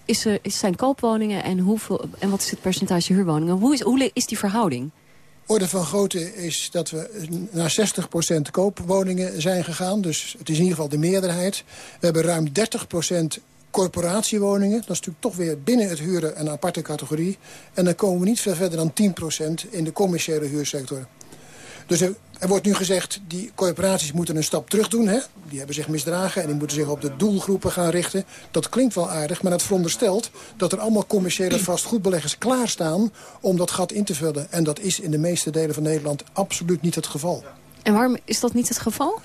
is er, zijn koopwoningen en, hoeveel, en wat is het percentage huurwoningen? Hoe is, hoe is die verhouding? Orde van grootte is dat we naar 60% koopwoningen zijn gegaan. Dus het is in ieder geval de meerderheid. We hebben ruim 30% corporatiewoningen. Dat is natuurlijk toch weer binnen het huren een aparte categorie. En dan komen we niet veel verder dan 10% in de commerciële huursector. Dus er, wordt nu gezegd, die corporaties moeten een stap terug doen. Hè? Die hebben zich misdragen en die moeten zich op de doelgroepen gaan richten. Dat klinkt wel aardig, maar dat veronderstelt dat er allemaal commerciële vastgoedbeleggers klaarstaan om dat gat in te vullen. En dat is in de meeste delen van Nederland absoluut niet het geval. En waarom is dat niet het geval?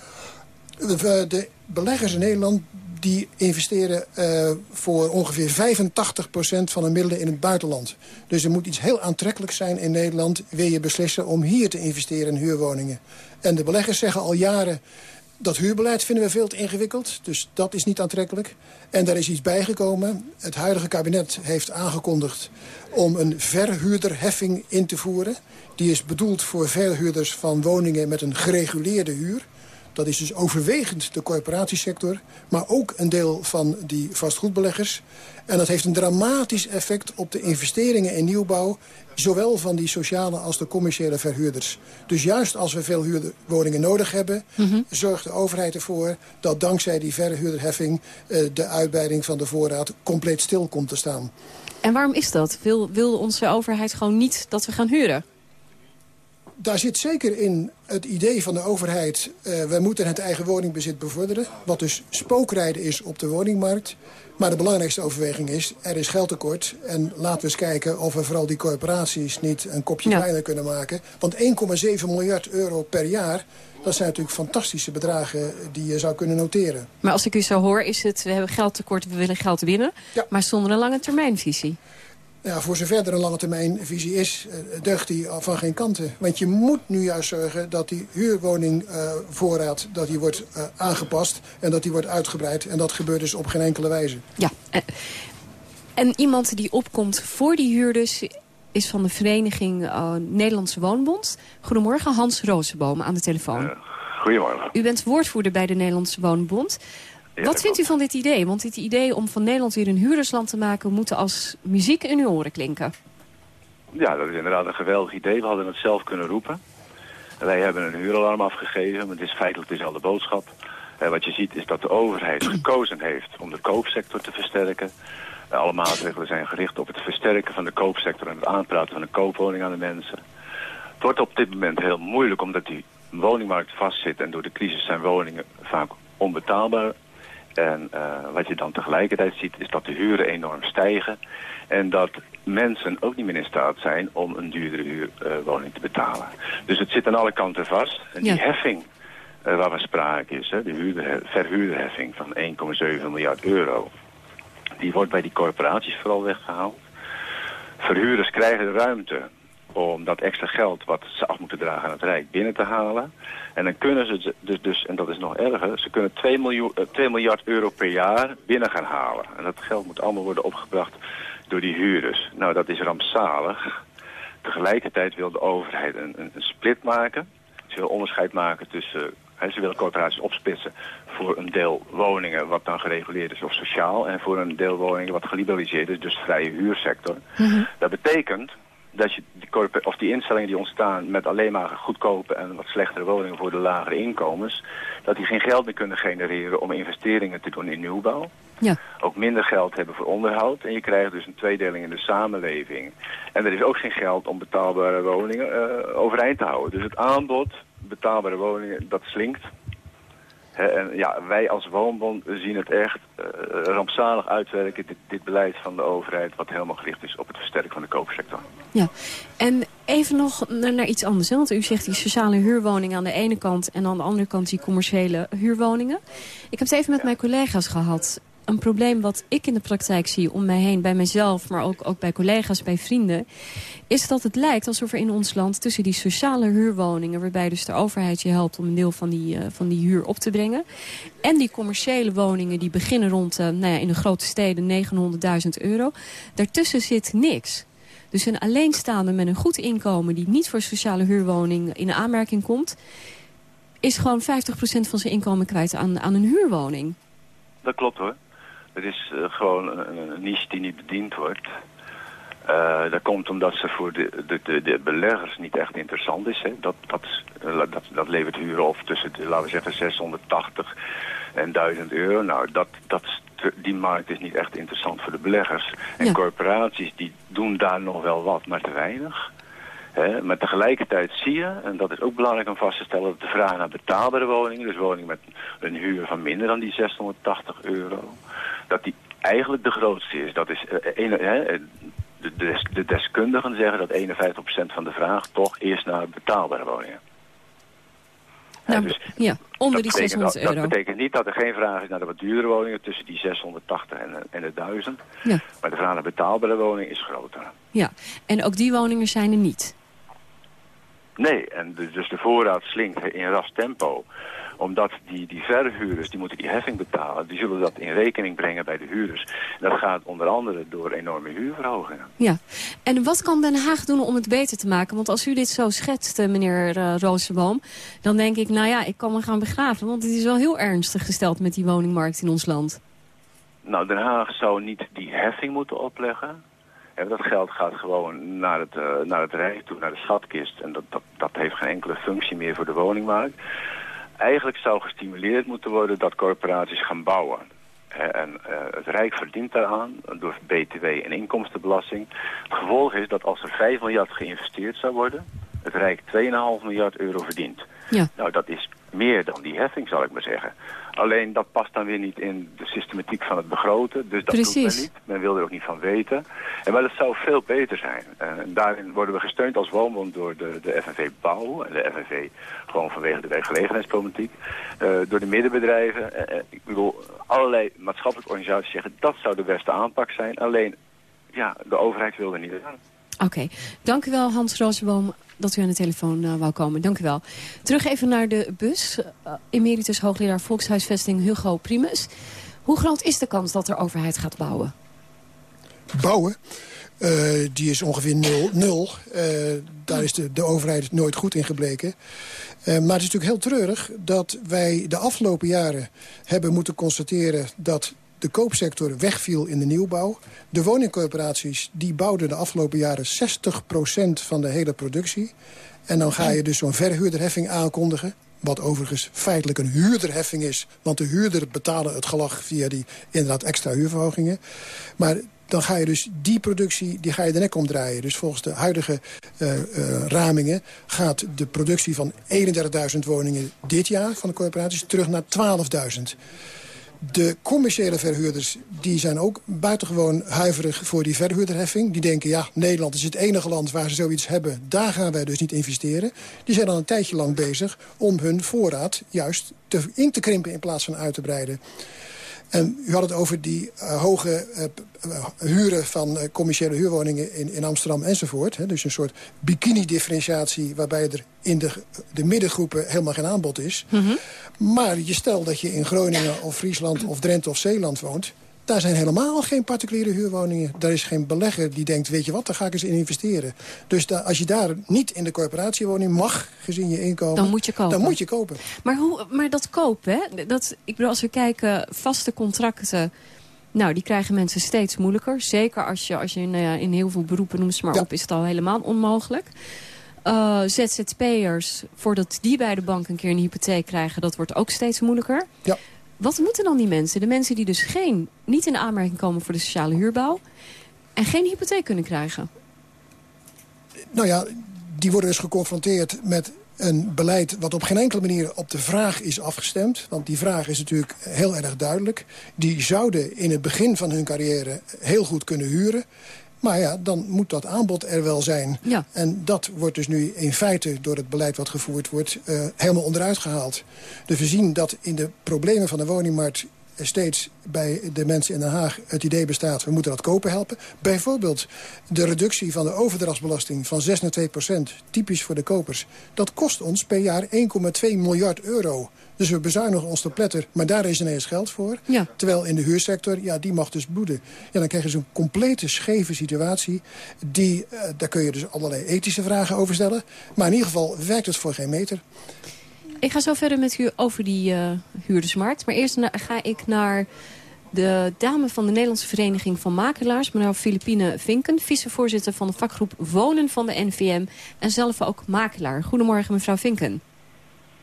De, de beleggers in Nederland die investeren uh, voor ongeveer 85% van de middelen in het buitenland. Dus er moet iets heel aantrekkelijks zijn in Nederland... wil je beslissen om hier te investeren in huurwoningen. En de beleggers zeggen al jaren... Dat huurbeleid vinden we veel te ingewikkeld, dus dat is niet aantrekkelijk. En daar is iets bijgekomen. Het huidige kabinet heeft aangekondigd om een verhuurderheffing in te voeren. Die is bedoeld voor verhuurders van woningen met een gereguleerde huur. Dat is dus overwegend de corporatiesector, maar ook een deel van die vastgoedbeleggers. En dat heeft een dramatisch effect op de investeringen in nieuwbouw... zowel van die sociale als de commerciële verhuurders. Dus juist als we veel huurwoningen nodig hebben... Mm zorgt de overheid ervoor dat dankzij die verhuurderheffing... Uh, de uitbreiding van de voorraad compleet stil komt te staan. En waarom is dat? Wil, wil onze overheid gewoon niet dat we gaan huren? Daar zit zeker in het idee van de overheid... Uh, wij moeten het eigen woningbezit bevorderen. Wat dus spookrijden is op de woningmarkt. Maar de belangrijkste overweging is, er is geldtekort. En laten we eens kijken of we vooral die corporaties niet een kopje ja. kleiner kunnen maken. Want 1,7 miljard euro per jaar... Dat zijn natuurlijk fantastische bedragen die je zou kunnen noteren. Maar als ik u zo hoor, is het, we hebben geldtekort, we willen geld winnen. Ja. Maar zonder een lange termijnvisie. Ja, voor zover er een lange termijn visie is, uh, deugt die van geen kanten. Want je moet nu juist zorgen dat die huurwoningvoorraad uh, dat die wordt uh, aangepast en dat die wordt uitgebreid. En dat gebeurt dus op geen enkele wijze. Ja, en iemand die opkomt voor die huurders is van de vereniging Nederlandse Woonbond. Goedemorgen, Hans Rozenboom aan de telefoon. goedemorgen. U bent woordvoerder bij de Nederlandse Woonbond. Wat vindt u van dit idee? Want dit idee om van Nederland weer een huurdersland te maken... moet als muziek in uw oren klinken. Ja, dat is inderdaad een geweldig idee. We hadden het zelf kunnen roepen. Wij hebben een huuralarm afgegeven, maar het is feitelijk dezelfde boodschap. Eh, wat je ziet is dat de overheid gekozen heeft om de koopsector te versterken. Eh, alle maatregelen zijn gericht op het versterken van de koopsector... en het aanpraten van de koopwoning aan de mensen. Het wordt op dit moment heel moeilijk omdat die woningmarkt vastzit... en door de crisis zijn woningen vaak onbetaalbaar en uh, wat je dan tegelijkertijd ziet is dat de huren enorm stijgen. En dat mensen ook niet meer in staat zijn om een duurdere huurwoning uh, te betalen. Dus het zit aan alle kanten vast. En die ja. heffing uh, waar we sprake is, hè, de huurder, verhuurderheffing van 1,7 miljard euro... die wordt bij die corporaties vooral weggehaald. Verhuurders krijgen de ruimte om dat extra geld wat ze af moeten dragen aan het Rijk binnen te halen. En dan kunnen ze dus, dus en dat is nog erger, ze kunnen 2, miljoen, 2 miljard euro per jaar binnen gaan halen. En dat geld moet allemaal worden opgebracht door die huurders. Nou, dat is rampzalig. Tegelijkertijd wil de overheid een, een, een split maken. Ze wil onderscheid maken tussen... Hè, ze willen corporaties opsplitsen voor een deel woningen wat dan gereguleerd is of sociaal... en voor een deel woningen wat geliberaliseerd is, dus vrije huursector. Dat betekent dat je die, of die instellingen die ontstaan met alleen maar goedkope en wat slechtere woningen voor de lagere inkomens, dat die geen geld meer kunnen genereren om investeringen te doen in nieuwbouw. Ja. Ook minder geld hebben voor onderhoud. En je krijgt dus een tweedeling in de samenleving. En er is ook geen geld om betaalbare woningen uh, overeind te houden. Dus het aanbod, betaalbare woningen, dat slinkt. En ja, wij als woonbond zien het echt uh, rampzalig uitwerken, dit, dit, beleid van de overheid... wat helemaal gericht is op het versterken van de koopsector. Ja, en even nog naar, iets anders. Hè? Want u zegt die sociale huurwoningen aan de ene kant... en aan de andere kant die commerciële huurwoningen. Ik heb het even met mijn collega's gehad een probleem wat ik in de praktijk zie om mij heen, bij mezelf, maar ook, ook bij collega's, bij vrienden, is dat het lijkt alsof er in ons land tussen die sociale huurwoningen, waarbij dus de overheid je helpt om een deel van die, uh, van die huur op te brengen, en die commerciële woningen die beginnen rond, uh, nou ja, in de grote steden 900.000 euro, daartussen zit niks. Dus een alleenstaande met een goed inkomen die niet voor sociale huurwoning in aanmerking komt, is gewoon 50% van zijn inkomen kwijt aan, aan een huurwoning. Dat klopt hoor. Het is uh, gewoon een, een, niche die niet bediend wordt. Uh, dat komt omdat ze voor de, de, de, de, beleggers niet echt interessant is. Hè. Dat, dat, dat, dat levert huren op tussen, laten we zeggen, 680 en 1000 euro. Nou, dat, dat, die markt is niet echt interessant voor de beleggers. En ja. corporaties die doen daar nog wel wat, maar te weinig. He, maar tegelijkertijd zie je, en dat is ook belangrijk om vast te stellen... dat de vraag naar betaalbare woningen, dus woningen met een huur van minder dan die 680 euro... dat die eigenlijk de grootste is. Dat is uh, een, he, de, de, de, deskundigen zeggen dat 51% van de vraag toch eerst naar betaalbare woningen. Nou, dus ja, onder die 600 dat, euro. Dat betekent niet dat er geen vraag is naar de wat duurdere woningen... tussen die 680 en, en de 1000. Ja. Maar de vraag naar betaalbare woningen is groter. Ja, en ook die woningen zijn er niet. Nee, en dus de voorraad slinkt in ras tempo omdat die, die verhuurders, die moeten die heffing betalen. Die zullen dat in rekening brengen bij de huurders. En dat gaat onder andere door enorme huurverhogingen. Ja, en wat kan Den Haag doen om het beter te maken? Want als u dit zo schetst, eh, meneer uh, Rozenboom... dan denk ik, nou ja, ik kan me gaan begraven. Want het is wel heel ernstig gesteld met die woningmarkt in ons land. Nou, Den Haag zou niet die heffing moeten opleggen. En dat geld gaat gewoon naar het, uh, naar het Rijk toe, naar de schatkist. En dat, dat, dat heeft geen enkele functie meer voor de woningmarkt. Eigenlijk zou gestimuleerd moeten worden dat corporaties gaan bouwen. En uh, het Rijk verdient daaraan door BTW en inkomstenbelasting. Het gevolg is dat als er 5 miljard geïnvesteerd zou worden... het Rijk 2,5 miljard euro verdient. Ja. Nou, dat is meer dan die heffing, zal ik maar zeggen. Alleen dat past dan weer niet in de systematiek van het begroten. Dus dat Precies. doet men niet. Men wil er ook niet van weten. En maar het zou veel beter zijn. En daarin worden we gesteund als woonbond door de, de FNV Bouw. En de FNV gewoon vanwege de werkgelegenheidsproblematiek. Uh, door de middenbedrijven. Uh, ik bedoel, allerlei maatschappelijke organisaties zeggen... dat zou de beste aanpak zijn. Alleen, ja, de overheid wil er niet aan. Oké, dank u wel Hans Rozenboom dat u aan de telefoon uh, wou komen. Dank u wel. Terug even naar de bus. Uh, emeritus hoogleraar Volkshuisvesting Hugo Primus. Hoe groot is de kans dat de overheid gaat bouwen? Bouwen? Uh, die is ongeveer nul. nul. daar is de, de overheid nooit goed in gebleken. maar het is natuurlijk heel treurig dat wij de afgelopen jaren hebben moeten constateren... dat de koopsector wegviel in de nieuwbouw. De woningcorporaties die bouwden de afgelopen jaren 60% van de hele productie. En dan ga je dus zo'n verhuurderheffing aankondigen. Wat overigens feitelijk een huurderheffing is. Want de huurder betalen het gelag via die inderdaad extra huurverhogingen. Maar dan ga je dus die productie die ga je de nek omdraaien. Dus volgens de huidige uh, uh, ramingen gaat de productie van 31.000 woningen dit jaar van de corporaties terug naar 12.000. De commerciële verhuurders die zijn ook buitengewoon huiverig voor die verhuurderheffing. Die denken, ja, Nederland is het enige land waar ze zoiets hebben. Daar gaan wij dus niet investeren. Die zijn al een tijdje lang bezig om hun voorraad juist te, in te krimpen in plaats van uit te breiden. En u had het over die uh, hoge uh, huren van commerciële huurwoningen in, in Amsterdam enzovoort. Hè? Dus een soort bikini-differentiatie waarbij er in de, de middengroepen helemaal geen aanbod is. Mm -hmm. Maar je stelt dat je in Groningen of Friesland of Drenthe of Zeeland woont... Daar zijn helemaal geen particuliere huurwoningen. Daar is geen belegger die denkt, weet je wat, daar ga ik eens in investeren. Dus da als je daar niet in de corporatiewoning mag, gezien je inkomen... Dan moet je kopen. Dan moet je kopen. Maar, hoe, maar dat kopen, hè? Dat, ik bedoel, als we kijken, vaste contracten... Nou, die krijgen mensen steeds moeilijker. Zeker als je, als je in, uh, in heel veel beroepen, noem ze maar ja. op, is het al helemaal onmogelijk. Uh, ZZP'ers, voordat die bij de bank een keer een hypotheek krijgen... dat wordt ook steeds moeilijker. Ja. Wat moeten dan die mensen? De mensen die dus geen, niet in aanmerking komen voor de sociale huurbouw... en geen hypotheek kunnen krijgen? Nou ja, die worden dus geconfronteerd met een beleid wat op geen enkele manier op de vraag is afgestemd. Want die vraag is natuurlijk heel erg duidelijk. Die zouden in het begin van hun carrière heel goed kunnen huren. Maar ja, dan moet dat aanbod er wel zijn. Ja. En dat wordt dus nu in feite door het beleid wat gevoerd wordt... Uh, helemaal onderuit gehaald. Dus we zien dat in de problemen van de woningmarkt steeds bij de mensen in Den Haag het idee bestaat... we moeten dat kopen helpen. Bijvoorbeeld de reductie van de overdrachtsbelasting van 6 naar 2 procent... typisch voor de kopers. Dat kost ons per jaar 1,2 miljard euro. Dus we bezuinigen ons te pletter, maar daar is ineens geld voor. Ja. Terwijl in de huursector, ja, die mag dus bloeden. Ja, dan krijg je zo'n complete scheve situatie. Die, uh, daar kun je dus allerlei ethische vragen over stellen. Maar in ieder geval werkt het voor geen meter. Ik ga zo verder met u over die uh, huurdersmarkt. Maar eerst ga ik naar de dame van de Nederlandse Vereniging van Makelaars... mevrouw Filipine Vinken, vicevoorzitter van de vakgroep Wonen van de NVM... en zelf ook makelaar. Goedemorgen, mevrouw Vinken.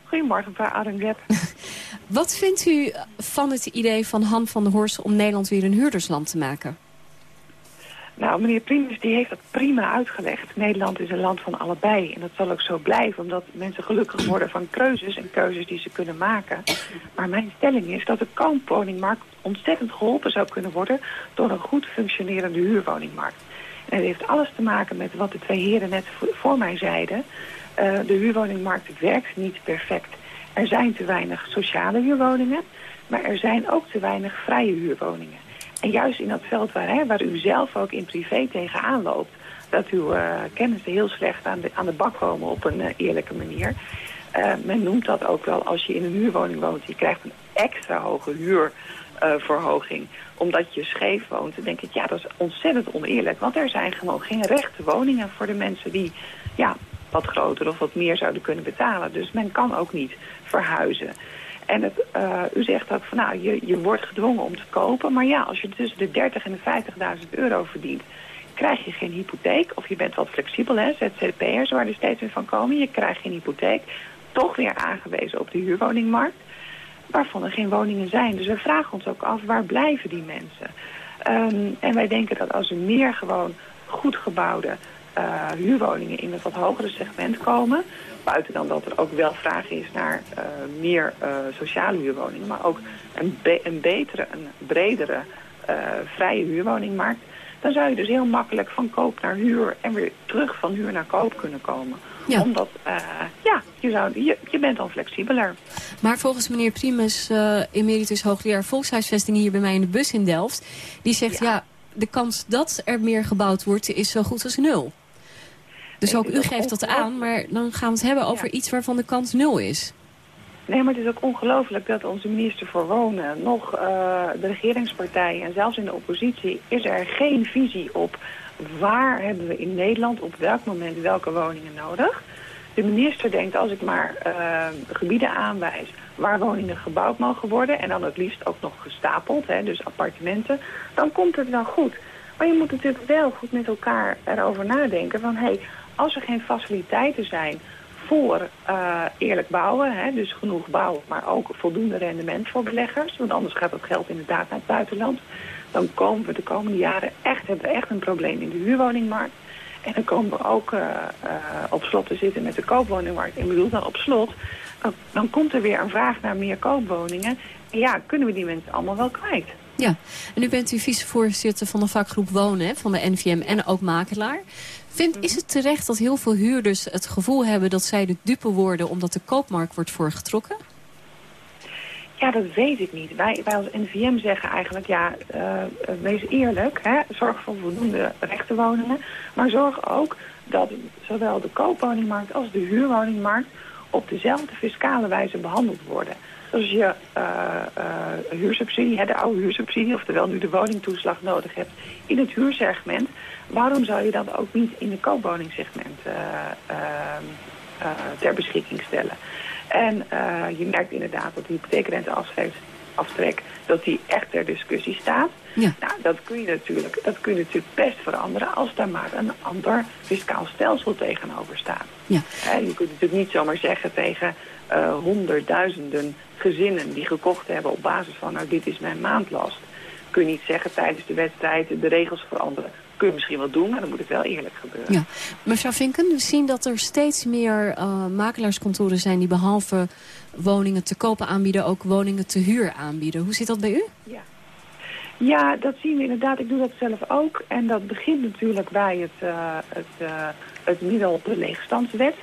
Goedemorgen, mevrouw Arenget. Wat vindt u van het idee van Han van der Horst... om Nederland weer een huurdersland te maken? Nou, meneer Primus die heeft dat prima uitgelegd. Nederland is een land van allebei. En dat zal ook zo blijven, omdat mensen gelukkig worden van keuzes... en keuzes die ze kunnen maken. Maar mijn stelling is dat de koopwoningmarkt ontzettend geholpen zou kunnen worden... door een goed functionerende huurwoningmarkt. En het heeft alles te maken met wat de twee heren net voor mij zeiden. Uh, de huurwoningmarkt werkt niet perfect. Er zijn te weinig sociale huurwoningen... maar er zijn ook te weinig vrije huurwoningen. En juist in dat veld waar, hè, waar u zelf ook in privé tegenaan loopt... dat uw uh, kennissen heel slecht aan de, aan de bak komen op een uh, eerlijke manier. Uh, men noemt dat ook wel als je in een huurwoning woont. Je krijgt een extra hoge huurverhoging omdat je scheef woont. Dan denk ik, ja, dat is ontzettend oneerlijk. Want er zijn gewoon geen rechte woningen voor de mensen die... ja, wat groter of wat meer zouden kunnen betalen. Dus men kan ook niet verhuizen. En het, uh, u zegt ook van nou, je, je wordt gedwongen om te kopen. Maar ja, als je tussen de 30 en de 50.000 euro verdient, krijg je geen hypotheek. Of je bent wat flexibel, hè, ZZP'ers waar er steeds weer van komen. Je krijgt geen hypotheek. Toch weer aangewezen op de huurwoningmarkt. Waarvan er geen woningen zijn. Dus we vragen ons ook af, waar blijven die mensen? Um, en wij denken dat als er meer gewoon goed gebouwde uh, huurwoningen in het wat hogere segment komen. Buiten dan dat er ook wel vraag is naar uh, meer uh, sociale huurwoningen. Maar ook een, be een betere, een bredere vrije huurwoningmarkt. Dan zou je dus heel makkelijk van koop naar huur en weer terug van huur naar koop kunnen komen. Ja. Omdat, ja, je, zou, je, je bent dan flexibeler. Maar volgens meneer Primus, emeritus hoogleraar volkshuisvesting hier bij mij in de bus in Delft. Die zegt, ja, ja de kans dat er meer gebouwd wordt is zo goed als nul. Dus ook u geeft dat aan, maar dan gaan we het hebben over iets waarvan de kans nul is. Nee, maar het is ook ongelooflijk dat onze minister voor Wonen, nog uh, de regeringspartijen en zelfs in de oppositie, is er geen visie op waar hebben we in Nederland op welk moment welke woningen nodig. De minister denkt als ik maar uh, gebieden aanwijs waar woningen gebouwd mogen worden en dan het liefst ook nog gestapeld, hè, dus appartementen, dan komt het wel goed. Maar je moet natuurlijk wel goed met elkaar erover nadenken van hé, hey, als er geen faciliteiten zijn voor uh, eerlijk bouwen, hè, dus genoeg bouwen, maar ook voldoende rendement voor beleggers, want anders gaat dat geld inderdaad naar het buitenland, dan komen we de komende jaren echt, hebben we echt een probleem in de huurwoningmarkt. En dan komen we ook uh, uh, op slot te zitten met de koopwoningmarkt. Ik bedoel dan op slot, dan, dan komt er weer een vraag naar meer koopwoningen. En ja, kunnen we die mensen allemaal wel kwijt? Ja, en u bent u vicevoorzitter van de vakgroep Wonen, hè, van de NVM en ook makelaar. Vindt, is het terecht dat heel veel huurders het gevoel hebben dat zij de dupe worden omdat de koopmarkt wordt voorgetrokken? Ja, dat weet ik niet. Wij, wij als NVM zeggen eigenlijk, ja, uh, wees eerlijk. Hè? Zorg voor voldoende rechtenwoningen. Maar zorg ook dat zowel de koopwoningmarkt als de huurwoningmarkt op dezelfde fiscale wijze behandeld worden. Dus als je uh, uh, huursubsidie, hè, de oude huursubsidie, oftewel nu de woningtoeslag nodig hebt in het huursegment, waarom zou je dat ook niet in de koopwoningsegment ter beschikking stellen? En je merkt inderdaad dat de hypotheekrenteaftrek dat die echt ter discussie staat. Ja. Nou, dat kun, je natuurlijk, dat kun je natuurlijk best veranderen als daar maar een ander fiscaal stelsel tegenover staat. Ja. je kunt natuurlijk niet zomaar zeggen tegen uh, honderdduizenden gezinnen die gekocht hebben op basis van nou dit is mijn maandlast. Kun je niet zeggen tijdens de wedstrijd de regels veranderen. Kun je misschien wel doen, maar dan moet het wel eerlijk gebeuren. Ja. Mevrouw Vinken, we zien dat er steeds meer uh, makelaarskantoren zijn die behalve woningen te kopen aanbieden, ook woningen te huur aanbieden. Hoe zit dat bij u? Ja. Ja, dat zien we inderdaad. Ik doe dat zelf ook. En dat begint natuurlijk bij het, uh, het, uh, het middel de leegstandswet.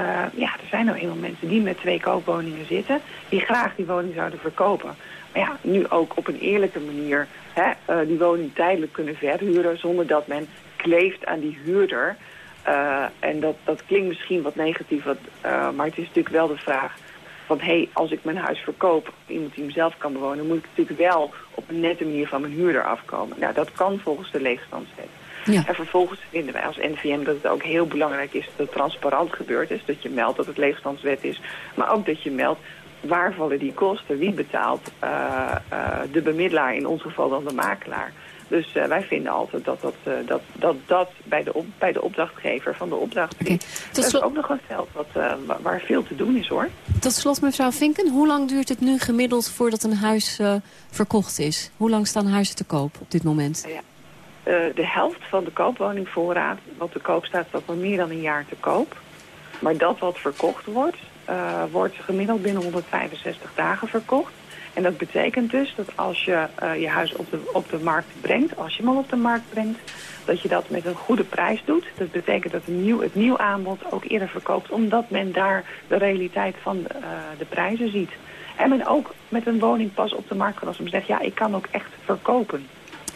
Uh, ja, er zijn nou eenmaal mensen die met twee koopwoningen zitten... die graag die woning zouden verkopen. Maar ja, nu ook op een eerlijke manier hè, die woning tijdelijk kunnen verhuren... zonder dat men kleeft aan die huurder. en dat, dat klinkt misschien wat negatief, wat, maar het is natuurlijk wel de vraag van hé, hey, als ik mijn huis verkoop, iemand die mezelf kan bewonen, moet ik natuurlijk wel op een nette manier van mijn huurder afkomen. Nou, dat kan volgens de leegstandswet. Ja. En vervolgens vinden wij als NVM dat het ook heel belangrijk is dat het transparant gebeurd is. Dat je meldt dat het leegstandswet is. Maar ook dat je meldt waar vallen die kosten, wie betaalt uh, uh, de bemiddelaar, in ons geval dan de makelaar. Dus uh, wij vinden altijd dat dat, uh, dat, dat, dat bij, de op, bij de opdrachtgever van de opdracht okay. Dat is ook nog een veld wat, uh, waar veel te doen is hoor. Tot slot mevrouw Vinken, hoe lang duurt het nu gemiddeld voordat een huis verkocht is? Hoe lang staan huizen te koop op dit moment? Ja. De helft van de koopwoningvoorraad wat te koop staat, staat al meer dan een jaar te koop. Maar dat wat verkocht wordt, wordt gemiddeld binnen 165 dagen verkocht. En dat betekent dus dat als je uh, je huis op de, op de markt brengt, als je hem al op de markt brengt, dat je dat met een goede prijs doet. Dat betekent dat een nieuw, het nieuw aanbod ook eerder verkoopt, omdat men daar de realiteit van de prijzen ziet. En men ook met een woning pas op de markt kan als men zegt, ja, ik kan ook echt verkopen.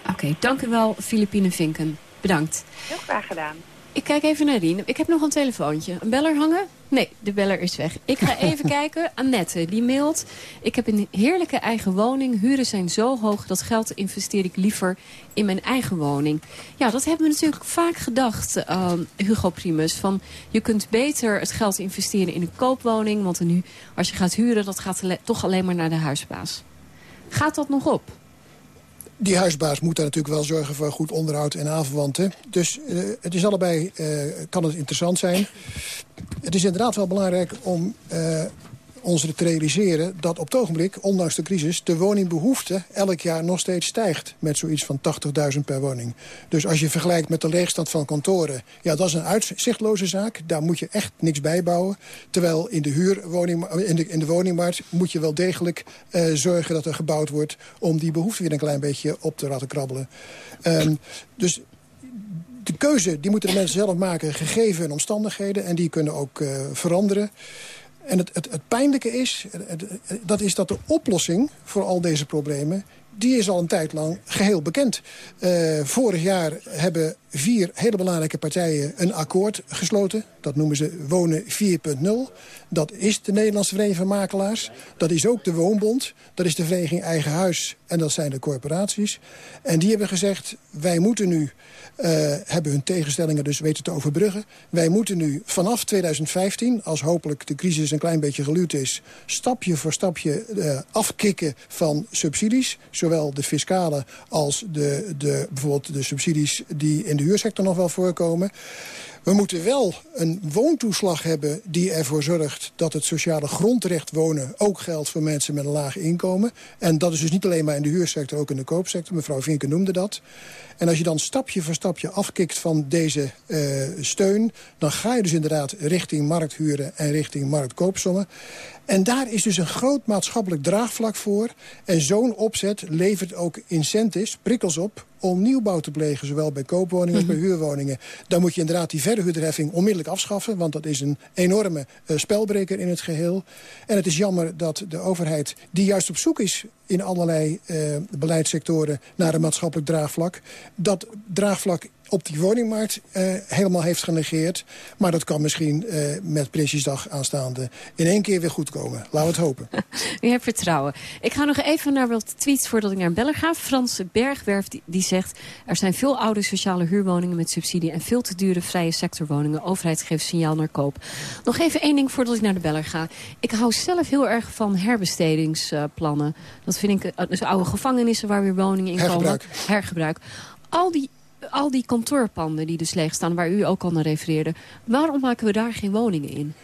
Oké, okay, dank u wel, Filipine Vinken. Bedankt. Heel graag gedaan. Ik kijk even naar Rien. Ik heb nog een telefoontje. Een beller hangen? Nee, de beller is weg. Ik ga even kijken. Annette, die mailt. Ik heb een heerlijke eigen woning. Huren zijn zo hoog. Dat geld investeer ik liever in mijn eigen woning. Ja, dat hebben we natuurlijk vaak gedacht, uh, Hugo Primus. Van, je kunt beter het geld investeren in een koopwoning. Want nu, als je gaat huren, dat gaat toch alleen maar naar de huisbaas. Gaat dat nog op? Die huisbaas moet daar natuurlijk wel zorgen voor goed onderhoud en aanverwanten. Dus uh, het is allebei, uh, kan het interessant zijn. Het is inderdaad wel belangrijk om uh, ons te realiseren dat op het ogenblik, ondanks de crisis... de woningbehoefte elk jaar nog steeds stijgt met zoiets van 80.000 per woning. Dus als je vergelijkt met de leegstand van kantoren... ja, dat is een uitzichtloze zaak. Daar moet je echt niks bij bouwen. Terwijl in de, huurwoning, in de, in de woningmarkt moet je wel degelijk uh, zorgen dat er gebouwd wordt... om die behoefte weer een klein beetje op te laten krabbelen. Um, dus de keuze die moeten de mensen zelf maken, gegeven hun omstandigheden. En die kunnen ook uh, veranderen. En het, het, het pijnlijke is, dat is dat de oplossing voor al deze problemen die is al een tijd lang geheel bekend. Uh, vorig jaar hebben vier hele belangrijke partijen een akkoord gesloten. Dat noemen ze Wonen 4.0. Dat is de Nederlandse Vereniging van Makelaars. Dat is ook de Woonbond. Dat is de Vereniging Eigen Huis. En dat zijn de corporaties. En die hebben gezegd, wij moeten nu, uh, hebben hun tegenstellingen dus weten te overbruggen. Wij moeten nu vanaf 2015, als hopelijk de crisis een klein beetje geluwd is... stapje voor stapje uh, afkicken van subsidies zowel de fiscale als de, de, bijvoorbeeld de subsidies die in de huursector nog wel voorkomen. We moeten wel een woontoeslag hebben die ervoor zorgt... dat het sociale grondrecht wonen ook geldt voor mensen met een laag inkomen. En dat is dus niet alleen maar in de huursector, ook in de koopsector. Mevrouw Vinken noemde dat. En als je dan stapje voor stapje afkikt van deze uh, steun... dan ga je dus inderdaad richting markthuren en richting marktkoopsommen. En daar is dus een groot maatschappelijk draagvlak voor. En zo'n opzet levert ook incentives, prikkels op om nieuwbouw te plegen. Zowel bij koopwoningen als bij Mhm. huurwoningen. Dan moet je inderdaad die verhuurderheffing onmiddellijk afschaffen. Want dat is een enorme eh, spelbreker in het geheel. En het is jammer dat de overheid, die juist op zoek is in allerlei eh, beleidssectoren naar een maatschappelijk draagvlak. Dat draagvlak op die woningmarkt eh, helemaal heeft genegeerd. Maar dat kan misschien eh, met Prinsjesdag aanstaande in één keer weer goed komen. Laten we het hopen. U hebt vertrouwen. Ik ga nog even naar wat tweets voordat ik naar een beller ga. Frans Bergwerf die, die zegt... er zijn veel oude sociale huurwoningen met subsidie... en veel te dure vrije sectorwoningen. Overheid geeft signaal naar koop. Nog even één ding voordat ik naar de beller ga. Ik hou zelf heel erg van herbestedingsplannen. Dat vind ik... eh, Dus oude gevangenissen waar weer woningen in Hergebruik. komen. Hergebruik. Al die, al die kantoorpanden die dus leeg staan... waar u ook al naar refereerde... waarom maken we daar geen woningen in?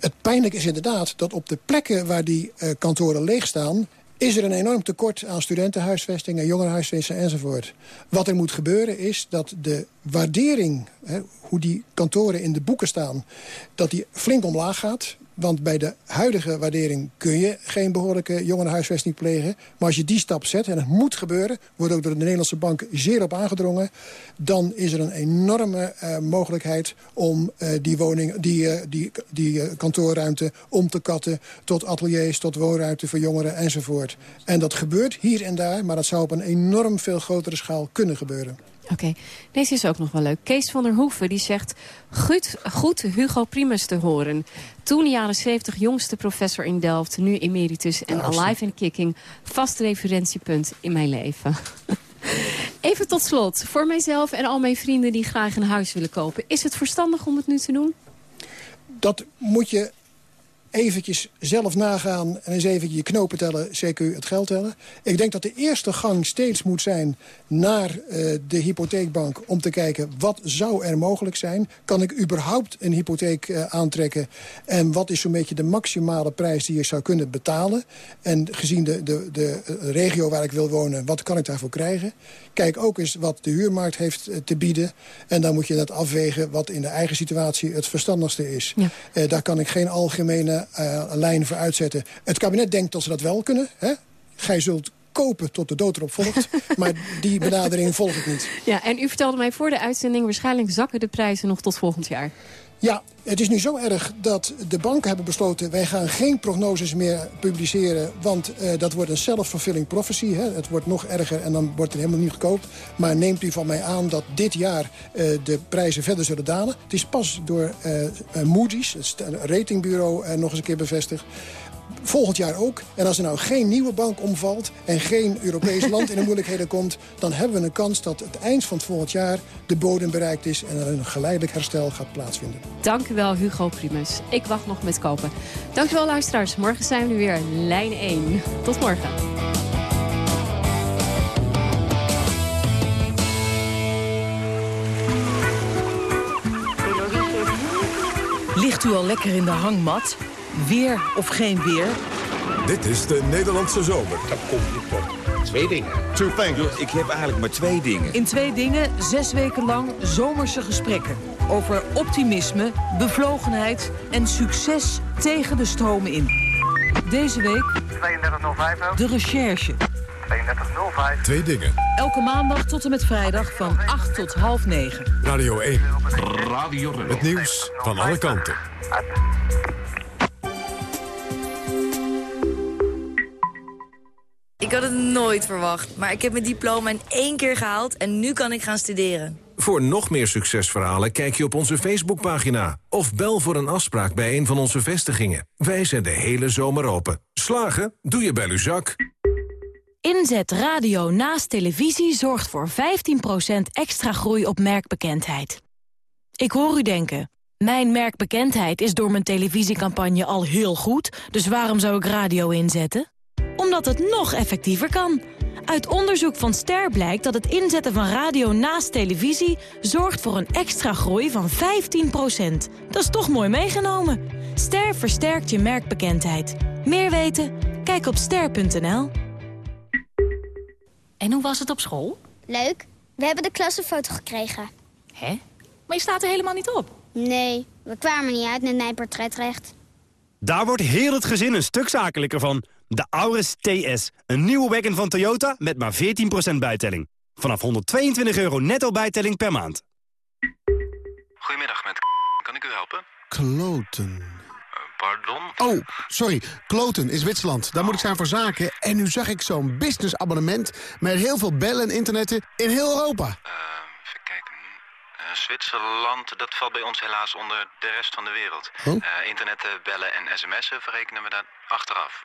Het pijnlijke is inderdaad dat op de plekken waar die eh, kantoren leeg staan... is er een enorm tekort aan studentenhuisvesting en jongerenhuisvesting enzovoort. Wat er moet gebeuren is dat de waardering, hè, hoe die kantoren in de boeken staan... dat die flink omlaag gaat. Want bij de huidige waardering kun je geen behoorlijke jongerenhuisvesting plegen. Maar als je die stap zet, en het moet gebeuren... wordt ook door de Nederlandse bank zeer op aangedrongen... dan is er een enorme eh, mogelijkheid om eh, die, woning, die, eh, die, die kantoorruimte om te katten... tot ateliers, tot woonruimte voor jongeren enzovoort. En dat gebeurt hier en daar, maar dat zou op een enorm veel grotere schaal kunnen gebeuren. Oké, deze is ook nog wel leuk. Kees van der Hoeven die zegt... Goed, goed Hugo Primus te horen. Toen jaren 70 jongste professor in Delft... nu emeritus en alive and kicking... vast referentiepunt in mijn leven. Even tot slot. Voor mijzelf en al mijn vrienden die graag een huis willen kopen... is het verstandig om het nu te doen? Dat moet je eventjes zelf nagaan en eens even je knopen tellen, CQ het geld tellen. Ik denk dat de eerste gang steeds moet zijn naar eh, de hypotheekbank... om te kijken wat zou er mogelijk zijn. Kan ik überhaupt een hypotheek eh, aantrekken? En wat is zo'n beetje de maximale prijs die je zou kunnen betalen? En gezien de, de, de eh, regio waar ik wil wonen, wat kan ik daarvoor krijgen? Kijk ook eens wat de huurmarkt heeft te bieden. En dan moet je dat afwegen wat in de eigen situatie het verstandigste is. Daar kan ik geen algemene lijn voor uitzetten. Het kabinet denkt dat ze dat wel kunnen. Hè? Gij zult kopen tot de dood erop volgt. maar die benadering volg ik niet. Ja, en u vertelde mij voor de uitzending... waarschijnlijk zakken de prijzen nog tot volgend jaar. Ja, het is nu zo erg dat de banken hebben besloten... wij gaan geen prognoses meer publiceren... want eh, dat wordt een self-fulfilling prophecy. Hè? Het wordt nog erger en dan wordt er helemaal niet gekoopt. Maar neemt u van mij aan dat dit jaar eh, de prijzen verder zullen dalen. Het is pas door eh, Moody's, het ratingbureau, nog eens een keer bevestigd. Volgend jaar ook. En als er nou geen nieuwe bank omvalt... en geen Europees land in de moeilijkheden komt... dan hebben we een kans dat het eind van het volgend jaar... de bodem bereikt is en er een geleidelijk herstel gaat plaatsvinden. Dank u wel, Hugo Primus. Ik wacht nog met kopen. Dank u wel, luisteraars. Morgen zijn we weer lijn 1. Tot morgen. Ligt u al lekker in de hangmat? Weer of geen weer? Dit is de Nederlandse zomer. Dat komt niet op. Twee dingen. Two things. Ik heb eigenlijk maar twee dingen. In twee dingen, zes weken lang zomerse gesprekken. Over optimisme, bevlogenheid en succes tegen de stromen in. Deze week 3205 de recherche. 3205. Twee dingen. Elke maandag tot en met vrijdag van 8 tot half 9. Radio 1. Radio Het nieuws van alle kanten. Ik had het nooit verwacht, maar ik heb mijn diploma in één keer gehaald en nu kan ik gaan studeren. Voor nog meer succesverhalen kijk je op onze Facebookpagina... of bel voor een afspraak bij een van onze vestigingen. Wij zijn de hele zomer open. Slagen? Doe je bij Luzak. Inzet radio naast televisie zorgt voor 15% extra groei op merkbekendheid. Ik hoor u denken, mijn merkbekendheid is door mijn televisiecampagne al heel goed... dus waarom zou ik radio inzetten? Omdat het nog effectiever kan. Uit onderzoek van Ster blijkt dat het inzetten van radio naast televisie... zorgt voor een extra groei van 15%. Dat is toch mooi meegenomen. Ster versterkt je merkbekendheid. Meer weten? Kijk op ster.nl. En hoe was het op school? Leuk. We hebben de klassenfoto gekregen. Hè? Maar je staat er helemaal niet op. Nee, we kwamen niet uit met mijn portretrecht. Daar wordt heel het gezin een stuk zakelijker van. De Auris TS. Een nieuwe wagon van Toyota met maar 14% bijtelling. Vanaf 122 euro netto bijtelling per maand. Goedemiddag, met kan ik u helpen? Kloten. Pardon? Oh, sorry. Kloten is Zwitserland. Daar moet ik zijn voor zaken. En nu zag ik zo'n businessabonnement met heel veel bellen en internetten in heel Europa. even kijken. Eh, Zwitserland, dat valt bij ons helaas onder de rest van de wereld. Oh? Eh, internetten, bellen en sms'en verrekenen we daar achteraf.